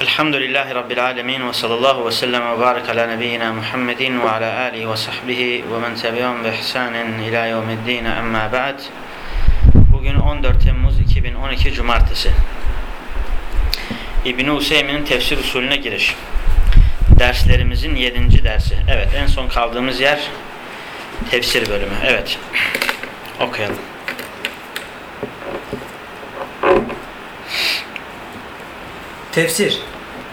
Elhamdülillahi Rabbil alemin ve sallallahu ve sellem ve barik ala nebiyyina Muhammedin ve ala alihi ve sahbihi ve men tebi'un bi ihsanin ila yevmiddin emma ba'd. Bugün 14 Temmuz 2012 Cumartesi. İbn-i Hüseyin'in tefsir usulüne giriş. Derslerimizin 7. dersi. Evet en son kaldığımız yer tefsir bölümü. Evet okuyalım. Tefsir.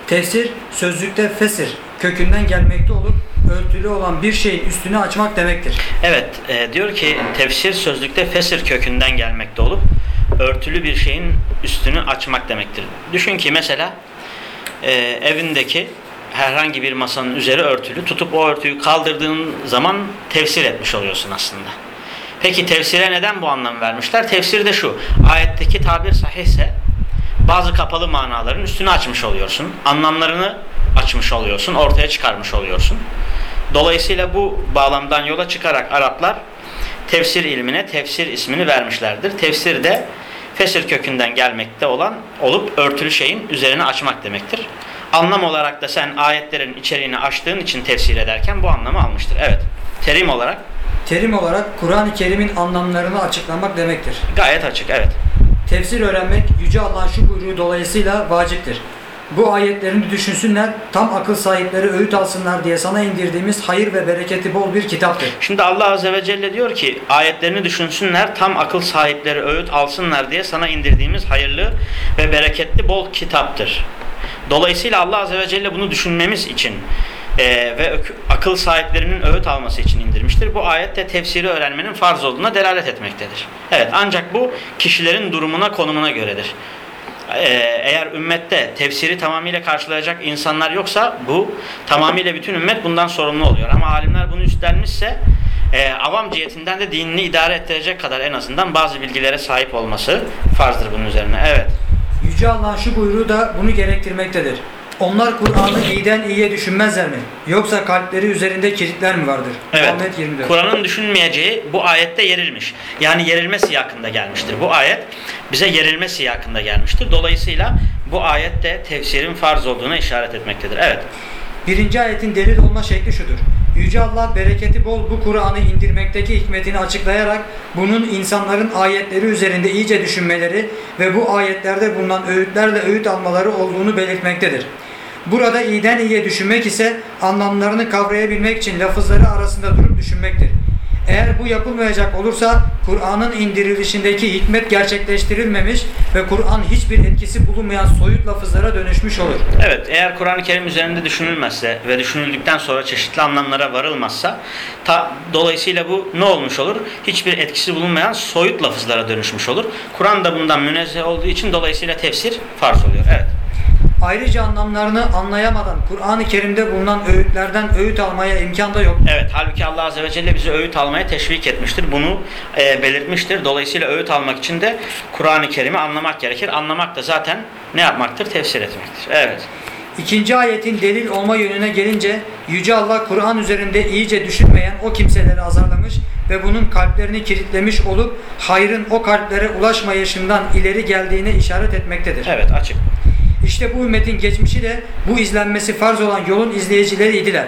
Tefsir sözlükte fesir kökünden gelmekte olup örtülü olan bir şeyin üstünü açmak demektir. Evet, e, diyor ki tefsir sözlükte fesir kökünden gelmekte olup örtülü bir şeyin üstünü açmak demektir. Düşün ki mesela e, evindeki herhangi bir masanın üzeri örtülü tutup o örtüyü kaldırdığın zaman tefsir etmiş oluyorsun aslında. Peki tefsire neden bu anlam vermişler? Tefsir de şu, ayetteki tabir sahihse bazı kapalı manaların üstünü açmış oluyorsun. Anlamlarını açmış oluyorsun, ortaya çıkarmış oluyorsun. Dolayısıyla bu bağlamdan yola çıkarak Araplar tefsir ilmine tefsir ismini vermişlerdir. Tefsir de fesir kökünden gelmekte olan olup örtülü şeyin üzerine açmak demektir. Anlam olarak da sen ayetlerin içeriğini açtığın için tefsir ederken bu anlamı almıştır. Evet. Terim olarak Terim olarak Kur'an-ı Kerim'in anlamlarını açıklamak demektir. gayet açık. Evet. Tefsir öğrenmek Yüce Allah'ın şu buyruğu dolayısıyla vaciptir. Bu ayetlerini düşünsünler, tam akıl sahipleri öğüt alsınlar diye sana indirdiğimiz hayır ve bereketi bol bir kitaptır. Şimdi Allah Azze ve Celle diyor ki ayetlerini düşünsünler tam akıl sahipleri öğüt alsınlar diye sana indirdiğimiz hayırlı ve bereketli bol kitaptır. Dolayısıyla Allah Azze ve Celle bunu düşünmemiz için e, ve akıl sahiplerinin öğüt alması için indirmiştir. Bu ayette tefsiri öğrenmenin farz olduğuna delalet etmektedir. Evet ancak bu kişilerin durumuna konumuna göredir. Eğer ümmette tefsiri tamamıyla karşılayacak insanlar yoksa bu tamamıyla bütün ümmet bundan sorumlu oluyor. Ama alimler bunu üstlenmişse e, avam cihetinden de dinini idare ettirecek kadar en azından bazı bilgilere sahip olması farzdır bunun üzerine. Evet. Yüce Allah'ın şu buyruğu da bunu gerektirmektedir. Onlar Kur'an'ı iyiden iyiye düşünmezler mi? Yoksa kalpleri üzerinde kilitler mi vardır? Evet. Muhammed 24. Kur'an'ın düşünmeyeceği bu ayette yerilmiş. Yani yerilme siyakında gelmiştir. Bu ayet bize yerilme siyakında gelmiştir. Dolayısıyla bu ayette tefsirin farz olduğuna işaret etmektedir. Evet. Birinci ayetin delil olma şekli şudur. Yüce Allah bereketi bol bu Kur'an'ı indirmekteki hikmetini açıklayarak bunun insanların ayetleri üzerinde iyice düşünmeleri ve bu ayetlerde bulunan öğütlerle öğüt almaları olduğunu belirtmektedir. Burada iyiden iyiye düşünmek ise anlamlarını kavrayabilmek için lafızları arasında durup düşünmektir. Eğer bu yapılmayacak olursa Kur'an'ın indirilişindeki hikmet gerçekleştirilmemiş ve Kur'an hiçbir etkisi bulunmayan soyut lafızlara dönüşmüş olur. Evet eğer Kur'an-ı Kerim üzerinde düşünülmezse ve düşünüldükten sonra çeşitli anlamlara varılmazsa ta, dolayısıyla bu ne olmuş olur? Hiçbir etkisi bulunmayan soyut lafızlara dönüşmüş olur. Kur'an da bundan münezzeh olduğu için dolayısıyla tefsir farz oluyor. Evet. Ayrıca anlamlarını anlayamadan Kur'an-ı Kerim'de bulunan öğütlerden öğüt almaya imkan da yok. Evet, halbuki Allah Azze ve Celle bizi öğüt almaya teşvik etmiştir. Bunu e, belirtmiştir. Dolayısıyla öğüt almak için de Kur'an-ı Kerim'i anlamak gerekir. Anlamak da zaten ne yapmaktır? Tefsir etmektir. Evet. İkinci ayetin delil olma yönüne gelince Yüce Allah Kur'an üzerinde iyice düşünmeyen o kimseleri azarlamış ve bunun kalplerini kilitlemiş olup hayrın o kalplere ulaşmayışından ileri geldiğine işaret etmektedir. Evet, açık. İşte bu ümmetin geçmişi de bu izlenmesi farz olan yolun izleyicileriydiler.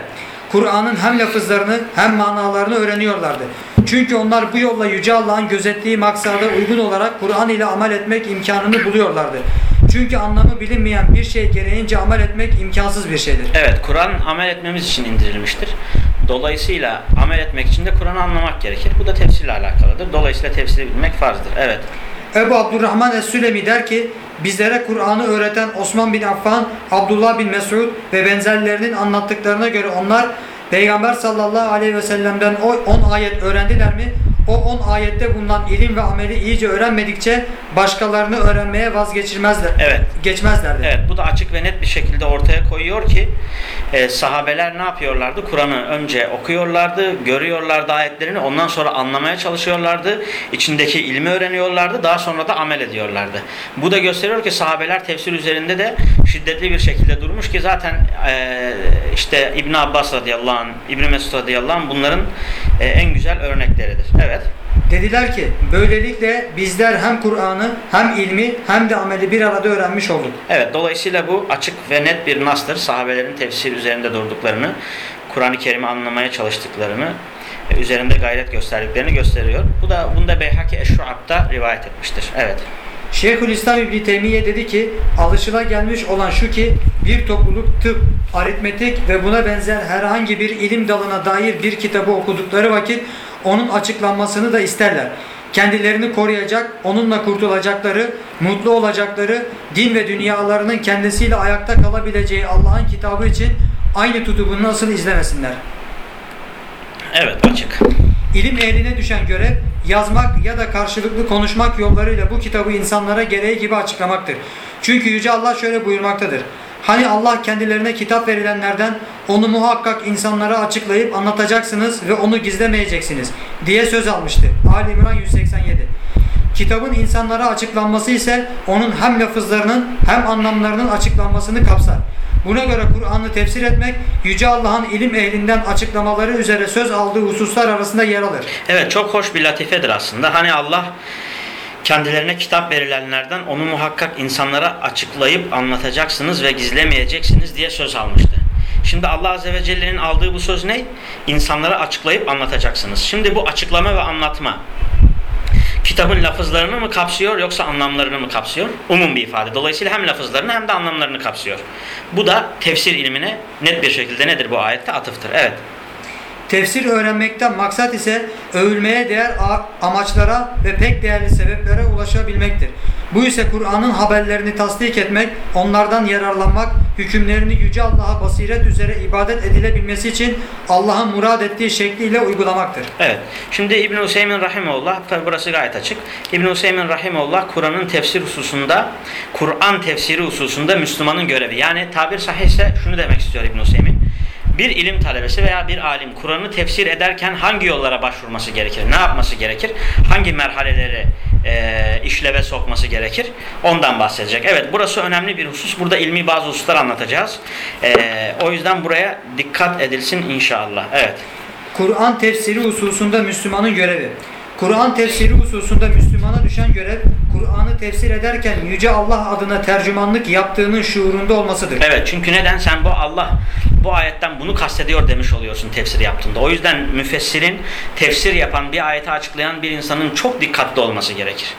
Kur'an'ın hem lafızlarını hem manalarını öğreniyorlardı. Çünkü onlar bu yolla Yüce Allah'ın gözettiği maksada uygun olarak Kur'an ile amel etmek imkanını buluyorlardı. Çünkü anlamı bilinmeyen bir şey gereğince amel etmek imkansız bir şeydir. Evet, Kur'an amel etmemiz için indirilmiştir. Dolayısıyla amel etmek için de Kur'an'ı anlamak gerekir. Bu da tefsirle alakalıdır. Dolayısıyla tefsiri bilmek farzdır. Evet. Ebu Abdurrahman Es-Sülemi der ki bizlere Kur'an'ı öğreten Osman bin Affan, Abdullah bin Mesud ve benzerlerinin anlattıklarına göre onlar Peygamber sallallahu aleyhi ve sellem'den o 10 ayet öğrendiler mi? O 10 ayette bulunan ilim ve ameli iyice öğrenmedikçe başkalarını öğrenmeye vazgeçilmezler. Evet. Geçmezlerdi. Evet bu da açık ve net bir şekilde ortaya koyuyor ki e, sahabeler ne yapıyorlardı? Kur'an'ı önce okuyorlardı, görüyorlardı ayetlerini, ondan sonra anlamaya çalışıyorlardı, içindeki ilmi öğreniyorlardı, daha sonra da amel ediyorlardı. Bu da gösteriyor ki sahabeler tefsir üzerinde de şiddetli bir şekilde durmuş ki zaten e, işte İbn Abbas radıyallahu anh, İbn Mesud radıyallahu anh bunların e, en güzel örnekleridir. Evet. Dediler ki böylelikle bizler hem Kur'an'ı hem ilmi hem de ameli bir arada öğrenmiş olduk. Evet, dolayısıyla bu açık ve net bir nastır. Sahabelerin tefsir üzerinde durduklarını, Kur'an-ı Kerim'i anlamaya çalıştıklarını, üzerinde gayret gösterdiklerini gösteriyor. Bu da bunda Beyhaki Eşruab'da rivayet etmiştir. Evet. Şeyhülislam İbni Teymiye dedi ki alışılagelmiş olan şu ki bir topluluk tıp, aritmetik ve buna benzer herhangi bir ilim dalına dair bir kitabı okudukları vakit onun açıklanmasını da isterler. Kendilerini koruyacak, onunla kurtulacakları, mutlu olacakları, din ve dünyalarının kendisiyle ayakta kalabileceği Allah'ın kitabı için aynı tutumunu nasıl izlemesinler. Evet, açık. İlim ehline düşen görev yazmak ya da karşılıklı konuşmak yollarıyla bu kitabı insanlara gereği gibi açıklamaktır. Çünkü Yüce Allah şöyle buyurmaktadır. Hani Allah kendilerine kitap verilenlerden onu muhakkak insanlara açıklayıp anlatacaksınız ve onu gizlemeyeceksiniz diye söz almıştı. Ali İmran 187 Kitabın insanlara açıklanması ise onun hem lafızlarının hem anlamlarının açıklanmasını kapsar. Buna göre Kur'an'ı tefsir etmek Yüce Allah'ın ilim ehlinden açıklamaları üzere söz aldığı hususlar arasında yer alır. Evet, çok hoş bir latifedir aslında. Hani Allah kendilerine kitap verilenlerden onu muhakkak insanlara açıklayıp anlatacaksınız ve gizlemeyeceksiniz diye söz almıştı. Şimdi Allah Azze ve Celle'nin aldığı bu söz ne? İnsanlara açıklayıp anlatacaksınız. Şimdi bu açıklama ve anlatma kitabın lafızlarını mı kapsıyor yoksa anlamlarını mı kapsıyor? Umum bir ifade. Dolayısıyla hem lafızlarını hem de anlamlarını kapsıyor. Bu da tefsir ilmine net bir şekilde nedir bu ayette? Atıftır. Evet. Tefsir öğrenmekten maksat ise övülmeye değer amaçlara ve pek değerli sebeplere ulaşabilmektir. Bu ise Kur'an'ın haberlerini tasdik etmek, onlardan yararlanmak, hükümlerini Yüce Allah'a basiret üzere ibadet edilebilmesi için Allah'ın murad ettiği şekliyle uygulamaktır. Evet. Şimdi İbn Hüseyin rahimehullah tabi burası gayet açık. İbn Hüseyin rahimehullah Kur'an'ın tefsir hususunda, Kur'an tefsiri hususunda Müslümanın görevi. Yani tabir sahihse şunu demek istiyor İbn Hüseyin. Bir ilim talebesi veya bir alim Kur'an'ı tefsir ederken hangi yollara başvurması gerekir? Ne yapması gerekir? Hangi merhaleleri e, işleve sokması gerekir? Ondan bahsedecek. Evet burası önemli bir husus. Burada ilmi bazı hususlar anlatacağız. E, o yüzden buraya dikkat edilsin inşallah. Evet. Kur'an tefsiri hususunda Müslümanın görevi. Kur'an tefsiri hususunda Müslümana düşen görev, Kur'an'ı tefsir ederken Yüce Allah adına tercümanlık yaptığının şuurunda olmasıdır. Evet çünkü neden sen bu Allah bu ayetten bunu kastediyor demiş oluyorsun tefsir yaptığında. O yüzden müfessirin tefsir yapan bir ayeti açıklayan bir insanın çok dikkatli olması gerekir.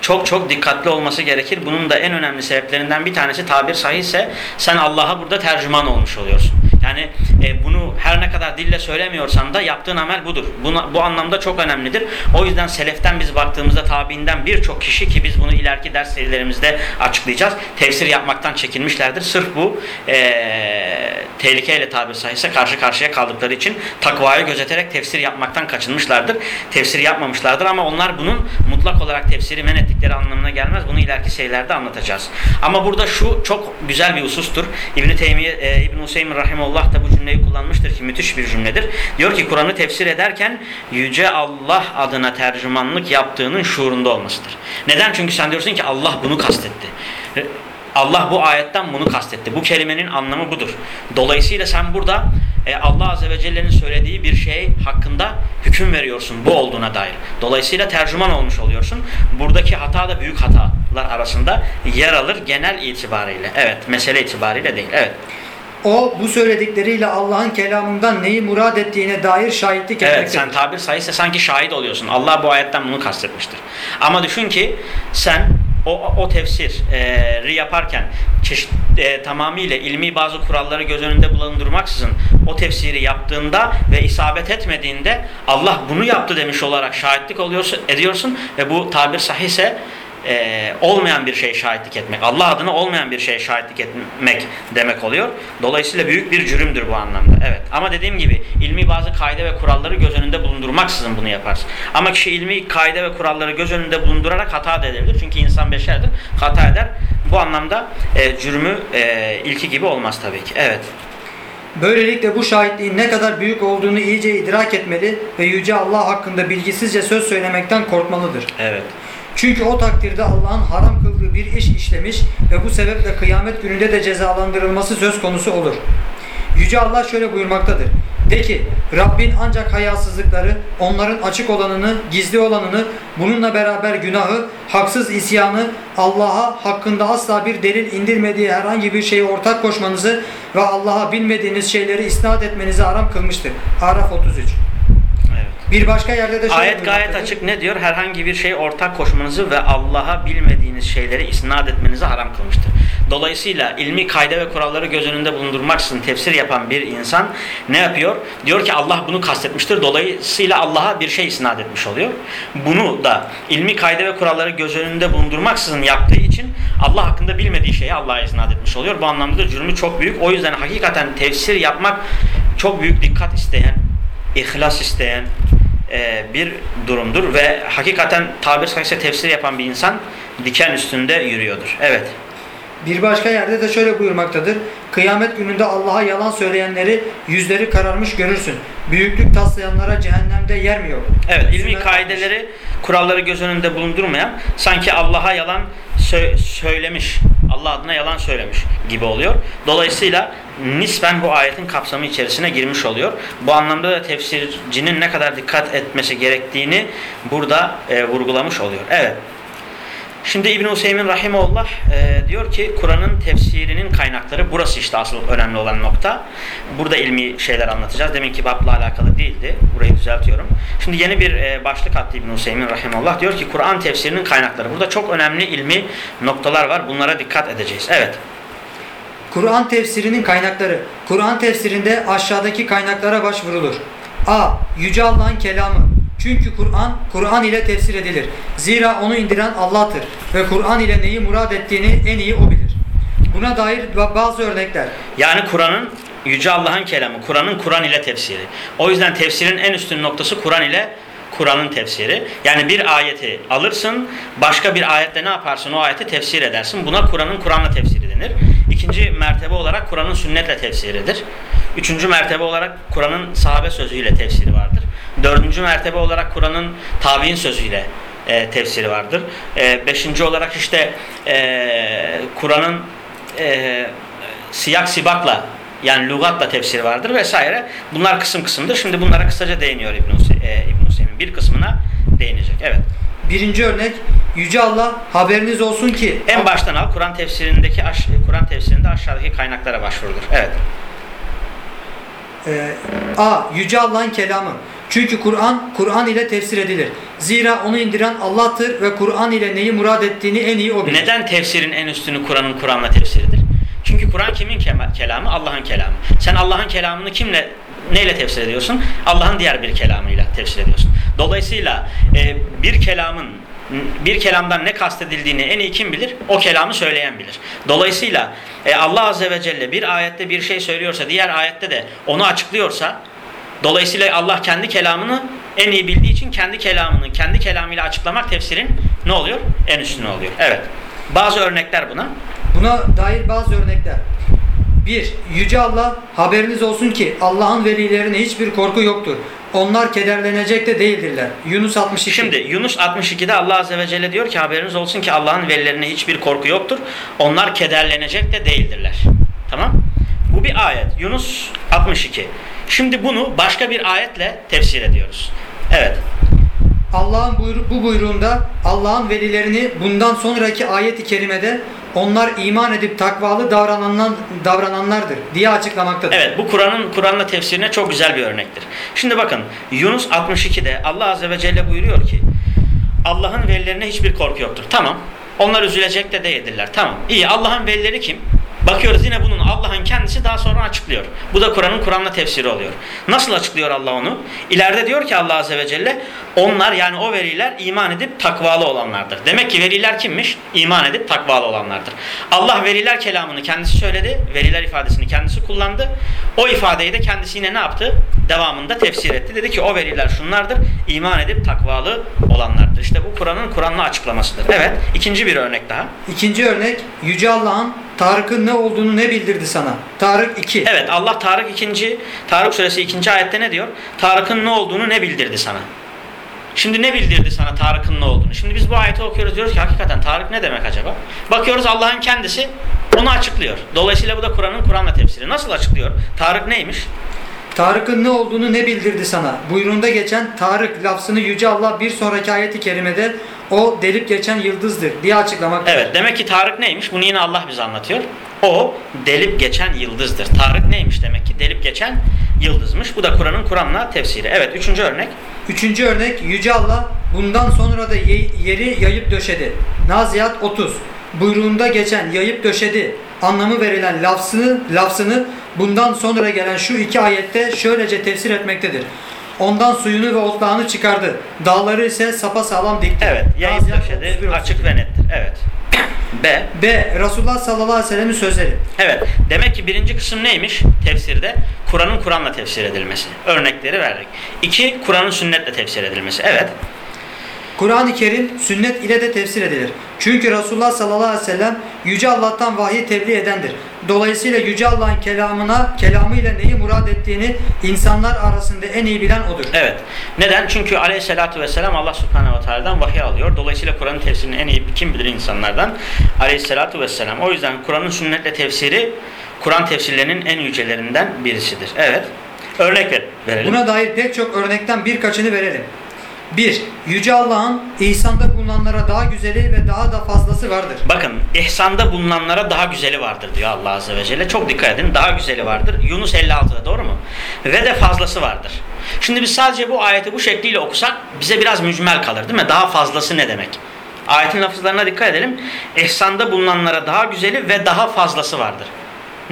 Çok çok dikkatli olması gerekir. Bunun da en önemli sebeplerinden bir tanesi tabir sahihse sen Allah'a burada tercüman olmuş oluyorsun. Yani e, bunu her ne kadar dille söylemiyorsan da yaptığın amel budur. Buna, bu anlamda çok önemlidir. O yüzden seleften biz baktığımızda tabiinden birçok kişi ki biz bunu ileriki ders serilerimizde açıklayacağız. Tefsir yapmaktan çekinmişlerdir. Sırf bu e, tehlikeyle tabir sahihse karşı karşıya kaldıkları için takvayı gözeterek tefsir yapmaktan kaçınmışlardır. Tefsir yapmamışlardır ama onlar bunun mutlak olarak tefsiri men ettikleri anlamına gelmez. Bunu ileriki şeylerde anlatacağız. Ama burada şu çok güzel bir husustur. İbn-i Teymiye, e, İbn-i Hüseyin Rahimullah da bu cümleyi kullanmıştır ki müthiş bir cümledir. Diyor ki Kur'an'ı tefsir ederken Yüce Allah adına tercümanlık yaptığının şuurunda olmasıdır. Neden? Çünkü sen diyorsun ki Allah bunu kastetti. Allah bu ayetten bunu kastetti. Bu kelimenin anlamı budur. Dolayısıyla sen burada e, Allah Azze ve Celle'nin söylediği bir şey hakkında hüküm veriyorsun bu olduğuna dair. Dolayısıyla tercüman olmuş oluyorsun. Buradaki hata da büyük hatalar arasında yer alır genel itibariyle. Evet, mesele itibariyle değil. Evet. O bu söyledikleriyle Allah'ın kelamından neyi murad ettiğine dair şahitlik Evet etmektedir. sen tabir sayısı sanki şahit oluyorsun. Allah bu ayetten bunu kastetmiştir. Ama düşün ki sen o, o tefsiri yaparken çeşit, e, tamamıyla ilmi bazı kuralları göz önünde bulundurmaksızın o tefsiri yaptığında ve isabet etmediğinde Allah bunu yaptı demiş olarak şahitlik oluyorsun, ediyorsun ve bu tabir sahihse e, olmayan bir şey şahitlik etmek. Allah adına olmayan bir şey şahitlik etmek demek oluyor. Dolayısıyla büyük bir cürümdür bu anlamda. Evet. Ama dediğim gibi ilmi bazı kaide ve kuralları göz önünde bulundurmaksızın bunu yaparsın. Ama kişi ilmi kaide ve kuralları göz önünde bulundurarak hata da edebilir. Çünkü insan beşerdir. Hata eder. Bu anlamda e, cürmü e, ilki gibi olmaz tabii ki. Evet. Böylelikle bu şahitliğin ne kadar büyük olduğunu iyice idrak etmeli ve Yüce Allah hakkında bilgisizce söz söylemekten korkmalıdır. Evet. Çünkü o takdirde Allah'ın haram kıldığı bir iş işlemiş ve bu sebeple kıyamet gününde de cezalandırılması söz konusu olur. Yüce Allah şöyle buyurmaktadır. De ki Rabbin ancak hayasızlıkları, onların açık olanını, gizli olanını, bununla beraber günahı, haksız isyanı, Allah'a hakkında asla bir delil indirmediği herhangi bir şeye ortak koşmanızı ve Allah'a bilmediğiniz şeyleri isnat etmenizi haram kılmıştır. Araf 33 Evet. Bir başka yerde de şöyle Ayet gayet buyurmaktadır. açık ne diyor? Herhangi bir şeye ortak koşmanızı ve Allah'a bilmediğiniz şeyleri isnat etmenizi haram kılmıştır. Dolayısıyla ilmi kaide ve kuralları göz önünde bulundurmaksızın tefsir yapan bir insan ne yapıyor? Diyor ki Allah bunu kastetmiştir. Dolayısıyla Allah'a bir şey isnat etmiş oluyor. Bunu da ilmi kaide ve kuralları göz önünde bulundurmaksızın yaptığı için Allah hakkında bilmediği şeyi Allah'a isnat etmiş oluyor. Bu anlamda da cürmü çok büyük. O yüzden hakikaten tefsir yapmak çok büyük dikkat isteyen, ihlas isteyen e, bir durumdur ve hakikaten tabir caizse tefsir yapan bir insan diken üstünde yürüyordur. Evet. Bir başka yerde de şöyle buyurmaktadır. Kıyamet gününde Allah'a yalan söyleyenleri yüzleri kararmış görürsün. Büyüklük taslayanlara cehennemde yer mi yok? Evet, ilmi kaideleri, kuralları göz önünde bulundurmayan sanki Allah'a yalan sö- söylemiş, Allah adına yalan söylemiş gibi oluyor. Dolayısıyla nispen bu ayetin kapsamı içerisine girmiş oluyor. Bu anlamda da tefsircinin ne kadar dikkat etmesi gerektiğini burada e, vurgulamış oluyor. Evet. Şimdi İbn Hüseyin rahimehullah e, diyor ki Kur'an'ın tefsirinin kaynakları burası işte asıl önemli olan nokta. Burada ilmi şeyler anlatacağız. Deminki babla alakalı değildi. Burayı düzeltiyorum. Şimdi yeni bir e, başlık attı İbn Hüseyin rahimehullah. Diyor ki Kur'an tefsirinin kaynakları. Burada çok önemli ilmi noktalar var. Bunlara dikkat edeceğiz. Evet. Kur'an tefsirinin kaynakları. Kur'an tefsirinde aşağıdaki kaynaklara başvurulur. A. Yüce Allah'ın kelamı. Çünkü Kur'an, Kur'an ile tefsir edilir. Zira onu indiren Allah'tır. Ve Kur'an ile neyi murad ettiğini en iyi O bilir. Buna dair ba- bazı örnekler. Yani Kur'an'ın Yüce Allah'ın kelamı. Kur'an'ın Kur'an ile tefsiri. O yüzden tefsirin en üstün noktası Kur'an ile Kur'an'ın tefsiri. Yani bir ayeti alırsın, başka bir ayette ne yaparsın? O ayeti tefsir edersin. Buna Kur'an'ın Kur'an'la tefsiri denir. İkinci mertebe olarak Kur'an'ın sünnetle tefsiridir. Üçüncü mertebe olarak Kur'an'ın sahabe sözüyle tefsiri vardır. Dördüncü mertebe olarak Kur'an'ın tabi'in sözüyle e, tefsiri vardır. E, beşinci olarak işte e, Kur'an'ın e, siyak sibakla yani lügatla tefsiri vardır vesaire. Bunlar kısım kısımdır. Şimdi bunlara kısaca değiniyor İbn Hüseyin. E, İbn. Bir kısmına değinecek. Evet. Birinci örnek Yüce Allah haberiniz olsun ki En baştan al Kur'an tefsirindeki Kur'an tefsirinde aşağıdaki kaynaklara başvurulur. Evet. Ee, A. Yüce Allah'ın kelamı. Çünkü Kur'an, Kur'an ile tefsir edilir. Zira onu indiren Allah'tır ve Kur'an ile neyi murad ettiğini en iyi O bilir. Neden tefsirin en üstünü Kur'an'ın Kur'an'la tefsiridir? Çünkü Kur'an kimin kelamı? Allah'ın kelamı. Sen Allah'ın kelamını kimle neyle tefsir ediyorsun? Allah'ın diğer bir kelamıyla tefsir ediyorsun. Dolayısıyla e, bir kelamın bir kelamdan ne kastedildiğini en iyi kim bilir? O kelamı söyleyen bilir. Dolayısıyla e, Allah Azze ve Celle bir ayette bir şey söylüyorsa, diğer ayette de onu açıklıyorsa, dolayısıyla Allah kendi kelamını en iyi bildiği için kendi kelamını kendi kelamıyla açıklamak tefsirin ne oluyor? En üstüne oluyor. Evet. Bazı örnekler buna. Buna dair bazı örnekler. 1. Yüce Allah haberiniz olsun ki Allah'ın velilerine hiçbir korku yoktur. Onlar kederlenecek de değildirler. Yunus 62. Şimdi Yunus 62'de Allah Azze ve Celle diyor ki haberiniz olsun ki Allah'ın velilerine hiçbir korku yoktur. Onlar kederlenecek de değildirler. Tamam? Bu bir ayet. Yunus 62. Şimdi bunu başka bir ayetle tefsir ediyoruz. Evet. Allah'ın buyru- bu buyruğunda Allah'ın velilerini bundan sonraki ayet-i kerimede onlar iman edip takvalı davrananlar, davrananlardır diye açıklamaktadır. Evet bu Kur'an'ın Kur'an'la tefsirine çok güzel bir örnektir. Şimdi bakın Yunus 62'de Allah Azze ve Celle buyuruyor ki Allah'ın velilerine hiçbir korku yoktur. Tamam. Onlar üzülecek de değildirler. Tamam. İyi. Allah'ın velileri kim? Bakıyoruz yine bunun Allah'ın kendisi daha sonra açıklıyor. Bu da Kur'an'ın Kur'an'la tefsiri oluyor. Nasıl açıklıyor Allah onu? İleride diyor ki Allah Azze ve Celle onlar yani o veliler iman edip takvalı olanlardır. Demek ki veliler kimmiş? İman edip takvalı olanlardır. Allah veliler kelamını kendisi söyledi. Veliler ifadesini kendisi kullandı. O ifadeyi de kendisi yine ne yaptı? Devamında tefsir etti. Dedi ki o veliler şunlardır. iman edip takvalı olanlardır. İşte bu Kur'an'ın Kur'an'la açıklamasıdır. Evet. ikinci bir örnek daha. İkinci örnek Yüce Allah'ın Tarık'ın ne olduğunu ne bildirdi sana? Tarık 2. Evet Allah Tarık 2. Tarık suresi 2. ayette ne diyor? Tarık'ın ne olduğunu ne bildirdi sana? Şimdi ne bildirdi sana Tarık'ın ne olduğunu? Şimdi biz bu ayeti okuyoruz diyoruz ki hakikaten Tarık ne demek acaba? Bakıyoruz Allah'ın kendisi onu açıklıyor. Dolayısıyla bu da Kur'an'ın Kur'an'la tefsiri. Nasıl açıklıyor? Tarık neymiş? Tarık'ın ne olduğunu ne bildirdi sana? Buyruğunda geçen Tarık lafzını Yüce Allah bir sonraki ayeti kerimede o delip geçen yıldızdır diye açıklamak. Evet demek ki Tarık neymiş? Bunu yine Allah bize anlatıyor. O delip geçen yıldızdır. Tarık neymiş demek ki? Delip geçen yıldızmış. Bu da Kur'an'ın Kur'an'la tefsiri. Evet üçüncü örnek. Üçüncü örnek Yüce Allah bundan sonra da ye- yeri yayıp döşedi. Naziyat 30. Buyruğunda geçen yayıp döşedi anlamı verilen lafzını, lafzını bundan sonra gelen şu iki ayette şöylece tefsir etmektedir. Ondan suyunu ve otlağını çıkardı. Dağları ise sapasağlam dikti. Evet Naziyat döşedi 31, açık ve nettir. Evet. B. B. Resulullah sallallahu aleyhi ve sellem'in sözleri. Evet. Demek ki birinci kısım neymiş tefsirde? Kur'an'ın Kur'an'la tefsir edilmesi. Örnekleri verdik. İki, Kur'an'ın sünnetle tefsir edilmesi. Evet. Kur'an-ı Kerim sünnet ile de tefsir edilir. Çünkü Resulullah sallallahu aleyhi ve sellem Yüce Allah'tan vahiy tebliğ edendir. Dolayısıyla Yüce Allah'ın kelamına, kelamıyla neyi murad ettiğini insanlar arasında en iyi bilen odur. Evet. Neden? Çünkü aleyhissalatü vesselam Allah subhanehu ve teala'dan vahiy alıyor. Dolayısıyla Kur'an'ın tefsirini en iyi kim bilir insanlardan? Aleyhissalatü vesselam. O yüzden Kur'an'ın sünnetle tefsiri Kur'an tefsirlerinin en yücelerinden birisidir. Evet. Örnek ver, verelim. Buna dair pek çok örnekten birkaçını verelim. 1. Yüce Allah'ın ihsanda bulunanlara daha güzeli ve daha da fazlası vardır. Bakın ihsanda bulunanlara daha güzeli vardır diyor Allah Azze ve Celle. Çok dikkat edin. Daha güzeli vardır. Yunus 56'da doğru mu? Ve de fazlası vardır. Şimdi biz sadece bu ayeti bu şekliyle okusak bize biraz mücmel kalır değil mi? Daha fazlası ne demek? Ayetin lafızlarına dikkat edelim. İhsanda bulunanlara daha güzeli ve daha fazlası vardır.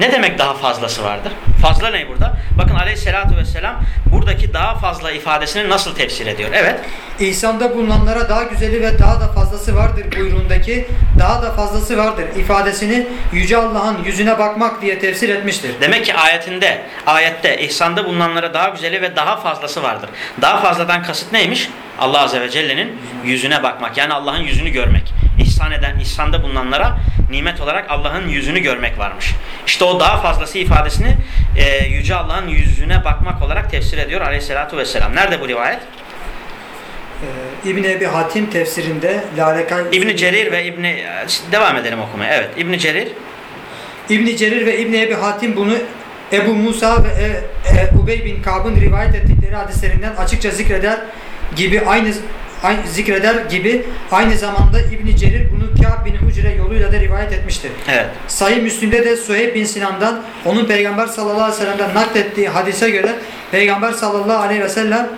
Ne demek daha fazlası vardır? Fazla ne burada? Bakın aleyhissalatü vesselam buradaki daha fazla ifadesini nasıl tefsir ediyor? Evet. İhsanda bulunanlara daha güzeli ve daha da fazlası vardır buyruğundaki daha da fazlası vardır ifadesini Yüce Allah'ın yüzüne bakmak diye tefsir etmiştir. Demek ki ayetinde, ayette ihsanda bulunanlara daha güzeli ve daha fazlası vardır. Daha fazladan kasıt neymiş? Allah Azze ve Celle'nin yüzüne bakmak. Yani Allah'ın yüzünü görmek. İhsan eden, ihsanda bulunanlara nimet olarak Allah'ın yüzünü görmek varmış. İşte o daha fazlası ifadesini e, Yüce Allah'ın yüzüne bakmak olarak tefsir ediyor aleyhissalatu vesselam. Nerede bu rivayet? Ee, İbn Ebi Hatim tefsirinde Lalekay İbni Cerir ve İbni... Devam edelim okumaya. Evet. İbni Cerir İbn Cerir ve İbn Ebi Hatim bunu Ebu Musa ve e, e, Ubey bin Kab'ın rivayet ettikleri hadislerinden açıkça zikreder gibi aynı aynı zikreder gibi aynı zamanda İbn Cerir bunu Kâb bin Hucre yoluyla da rivayet etmiştir. Evet. Sahih Müslim'de de Suheyb bin Sinan'dan onun Peygamber sallallahu aleyhi ve sellem'den naklettiği hadise göre Peygamber sallallahu aleyhi ve sellem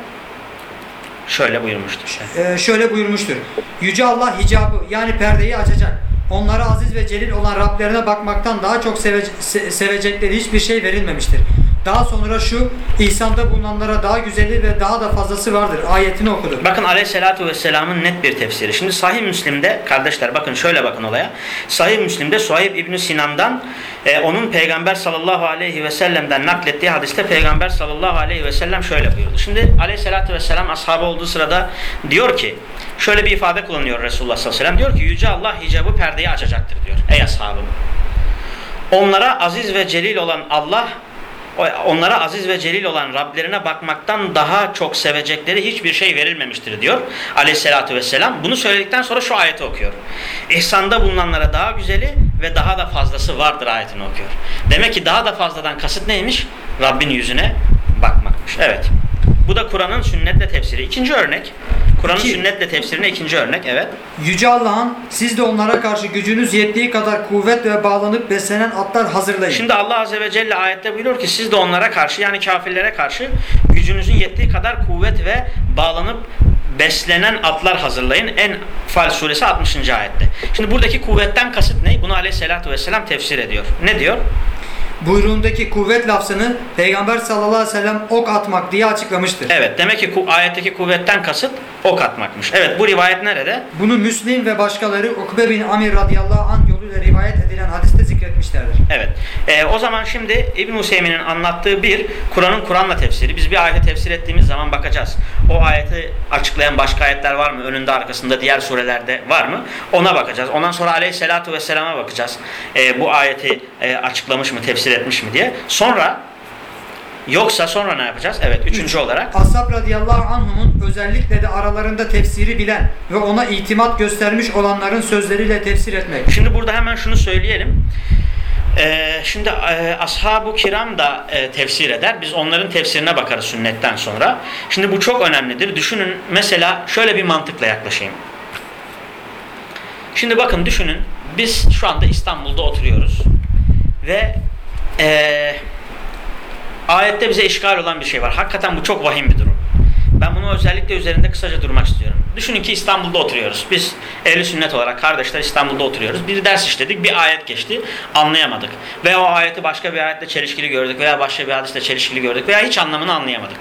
Şöyle buyurmuştur. e, şöyle buyurmuştur. Yüce Allah hicabı yani perdeyi açacak. Onlara aziz ve celil olan Rablerine bakmaktan daha çok seve, se- sevecekleri hiçbir şey verilmemiştir. Daha sonra şu ihsanda bulunanlara daha güzeli ve daha da fazlası vardır. Ayetini okudu. Bakın aleyhissalatu vesselamın net bir tefsiri. Şimdi Sahih Müslim'de kardeşler bakın şöyle bakın olaya. Sahih Müslim'de Suhayb İbn Sinan'dan e, onun Peygamber sallallahu aleyhi ve sellem'den naklettiği hadiste Peygamber sallallahu aleyhi ve sellem şöyle buyurdu. Şimdi aleyhissalatu vesselam ashabı olduğu sırada diyor ki şöyle bir ifade kullanıyor Resulullah sallallahu aleyhi ve sellem. Diyor ki Yüce Allah hicabı perdeyi açacaktır diyor. Ey ashabım. Onlara aziz ve celil olan Allah onlara aziz ve celil olan Rablerine bakmaktan daha çok sevecekleri hiçbir şey verilmemiştir diyor aleyhissalatü vesselam. Bunu söyledikten sonra şu ayeti okuyor. İhsanda bulunanlara daha güzeli ve daha da fazlası vardır ayetini okuyor. Demek ki daha da fazladan kasıt neymiş? Rabbin yüzüne bakmakmış. Evet. Bu da Kur'an'ın sünnetle tefsiri. İkinci örnek. Kur'an'ın İki. sünnetle tefsirine ikinci örnek. Evet. Yüce Allah'ın siz de onlara karşı gücünüz yettiği kadar kuvvet ve bağlanıp beslenen atlar hazırlayın. Şimdi Allah Azze ve Celle ayette buyuruyor ki siz de onlara karşı yani kafirlere karşı gücünüzün yettiği kadar kuvvet ve bağlanıp beslenen atlar hazırlayın. Enfal suresi 60. ayette. Şimdi buradaki kuvvetten kasıt ne? Bunu aleyhissalatü vesselam tefsir ediyor. Ne diyor? Buyruğundaki kuvvet lafzını Peygamber sallallahu aleyhi ve sellem ok atmak diye açıklamıştır. Evet demek ki ayetteki kuvvetten kasıt ok atmakmış. Evet bu rivayet nerede? Bunu Müslim ve başkaları Ukbe bin Amir radıyallahu anh yoluyla rivayet edilen hadiste zikretmişlerdir. Evet. Ee, o zaman şimdi İbn Hüseyin'in anlattığı bir Kur'an'ın Kur'an'la tefsiri. Biz bir ayeti tefsir ettiğimiz zaman bakacağız. O ayeti açıklayan başka ayetler var mı? Önünde arkasında diğer surelerde var mı? Ona bakacağız. Ondan sonra Aleyhisselatu Vesselam'a bakacağız. Ee, bu ayeti e, açıklamış mı, tefsir etmiş mi diye. Sonra Yoksa sonra ne yapacağız? Evet üçüncü olarak. Ashab radıyallahu anhumun özellikle de aralarında tefsiri bilen ve ona itimat göstermiş olanların sözleriyle tefsir etmek. Şimdi burada hemen şunu söyleyelim. Ee, şimdi e, ashab-ı kiram da e, tefsir eder. Biz onların tefsirine bakarız sünnetten sonra. Şimdi bu çok önemlidir. Düşünün mesela şöyle bir mantıkla yaklaşayım. Şimdi bakın düşünün. Biz şu anda İstanbul'da oturuyoruz. Ve e, ayette bize işgal olan bir şey var. Hakikaten bu çok vahim bir durum. Ben bunu özellikle üzerinde kısaca durmak istiyorum. Düşünün ki İstanbul'da oturuyoruz. Biz ehli sünnet olarak kardeşler İstanbul'da oturuyoruz. Bir ders işledik, bir ayet geçti, anlayamadık. Veya o ayeti başka bir ayetle çelişkili gördük veya başka bir hadisle çelişkili gördük veya hiç anlamını anlayamadık.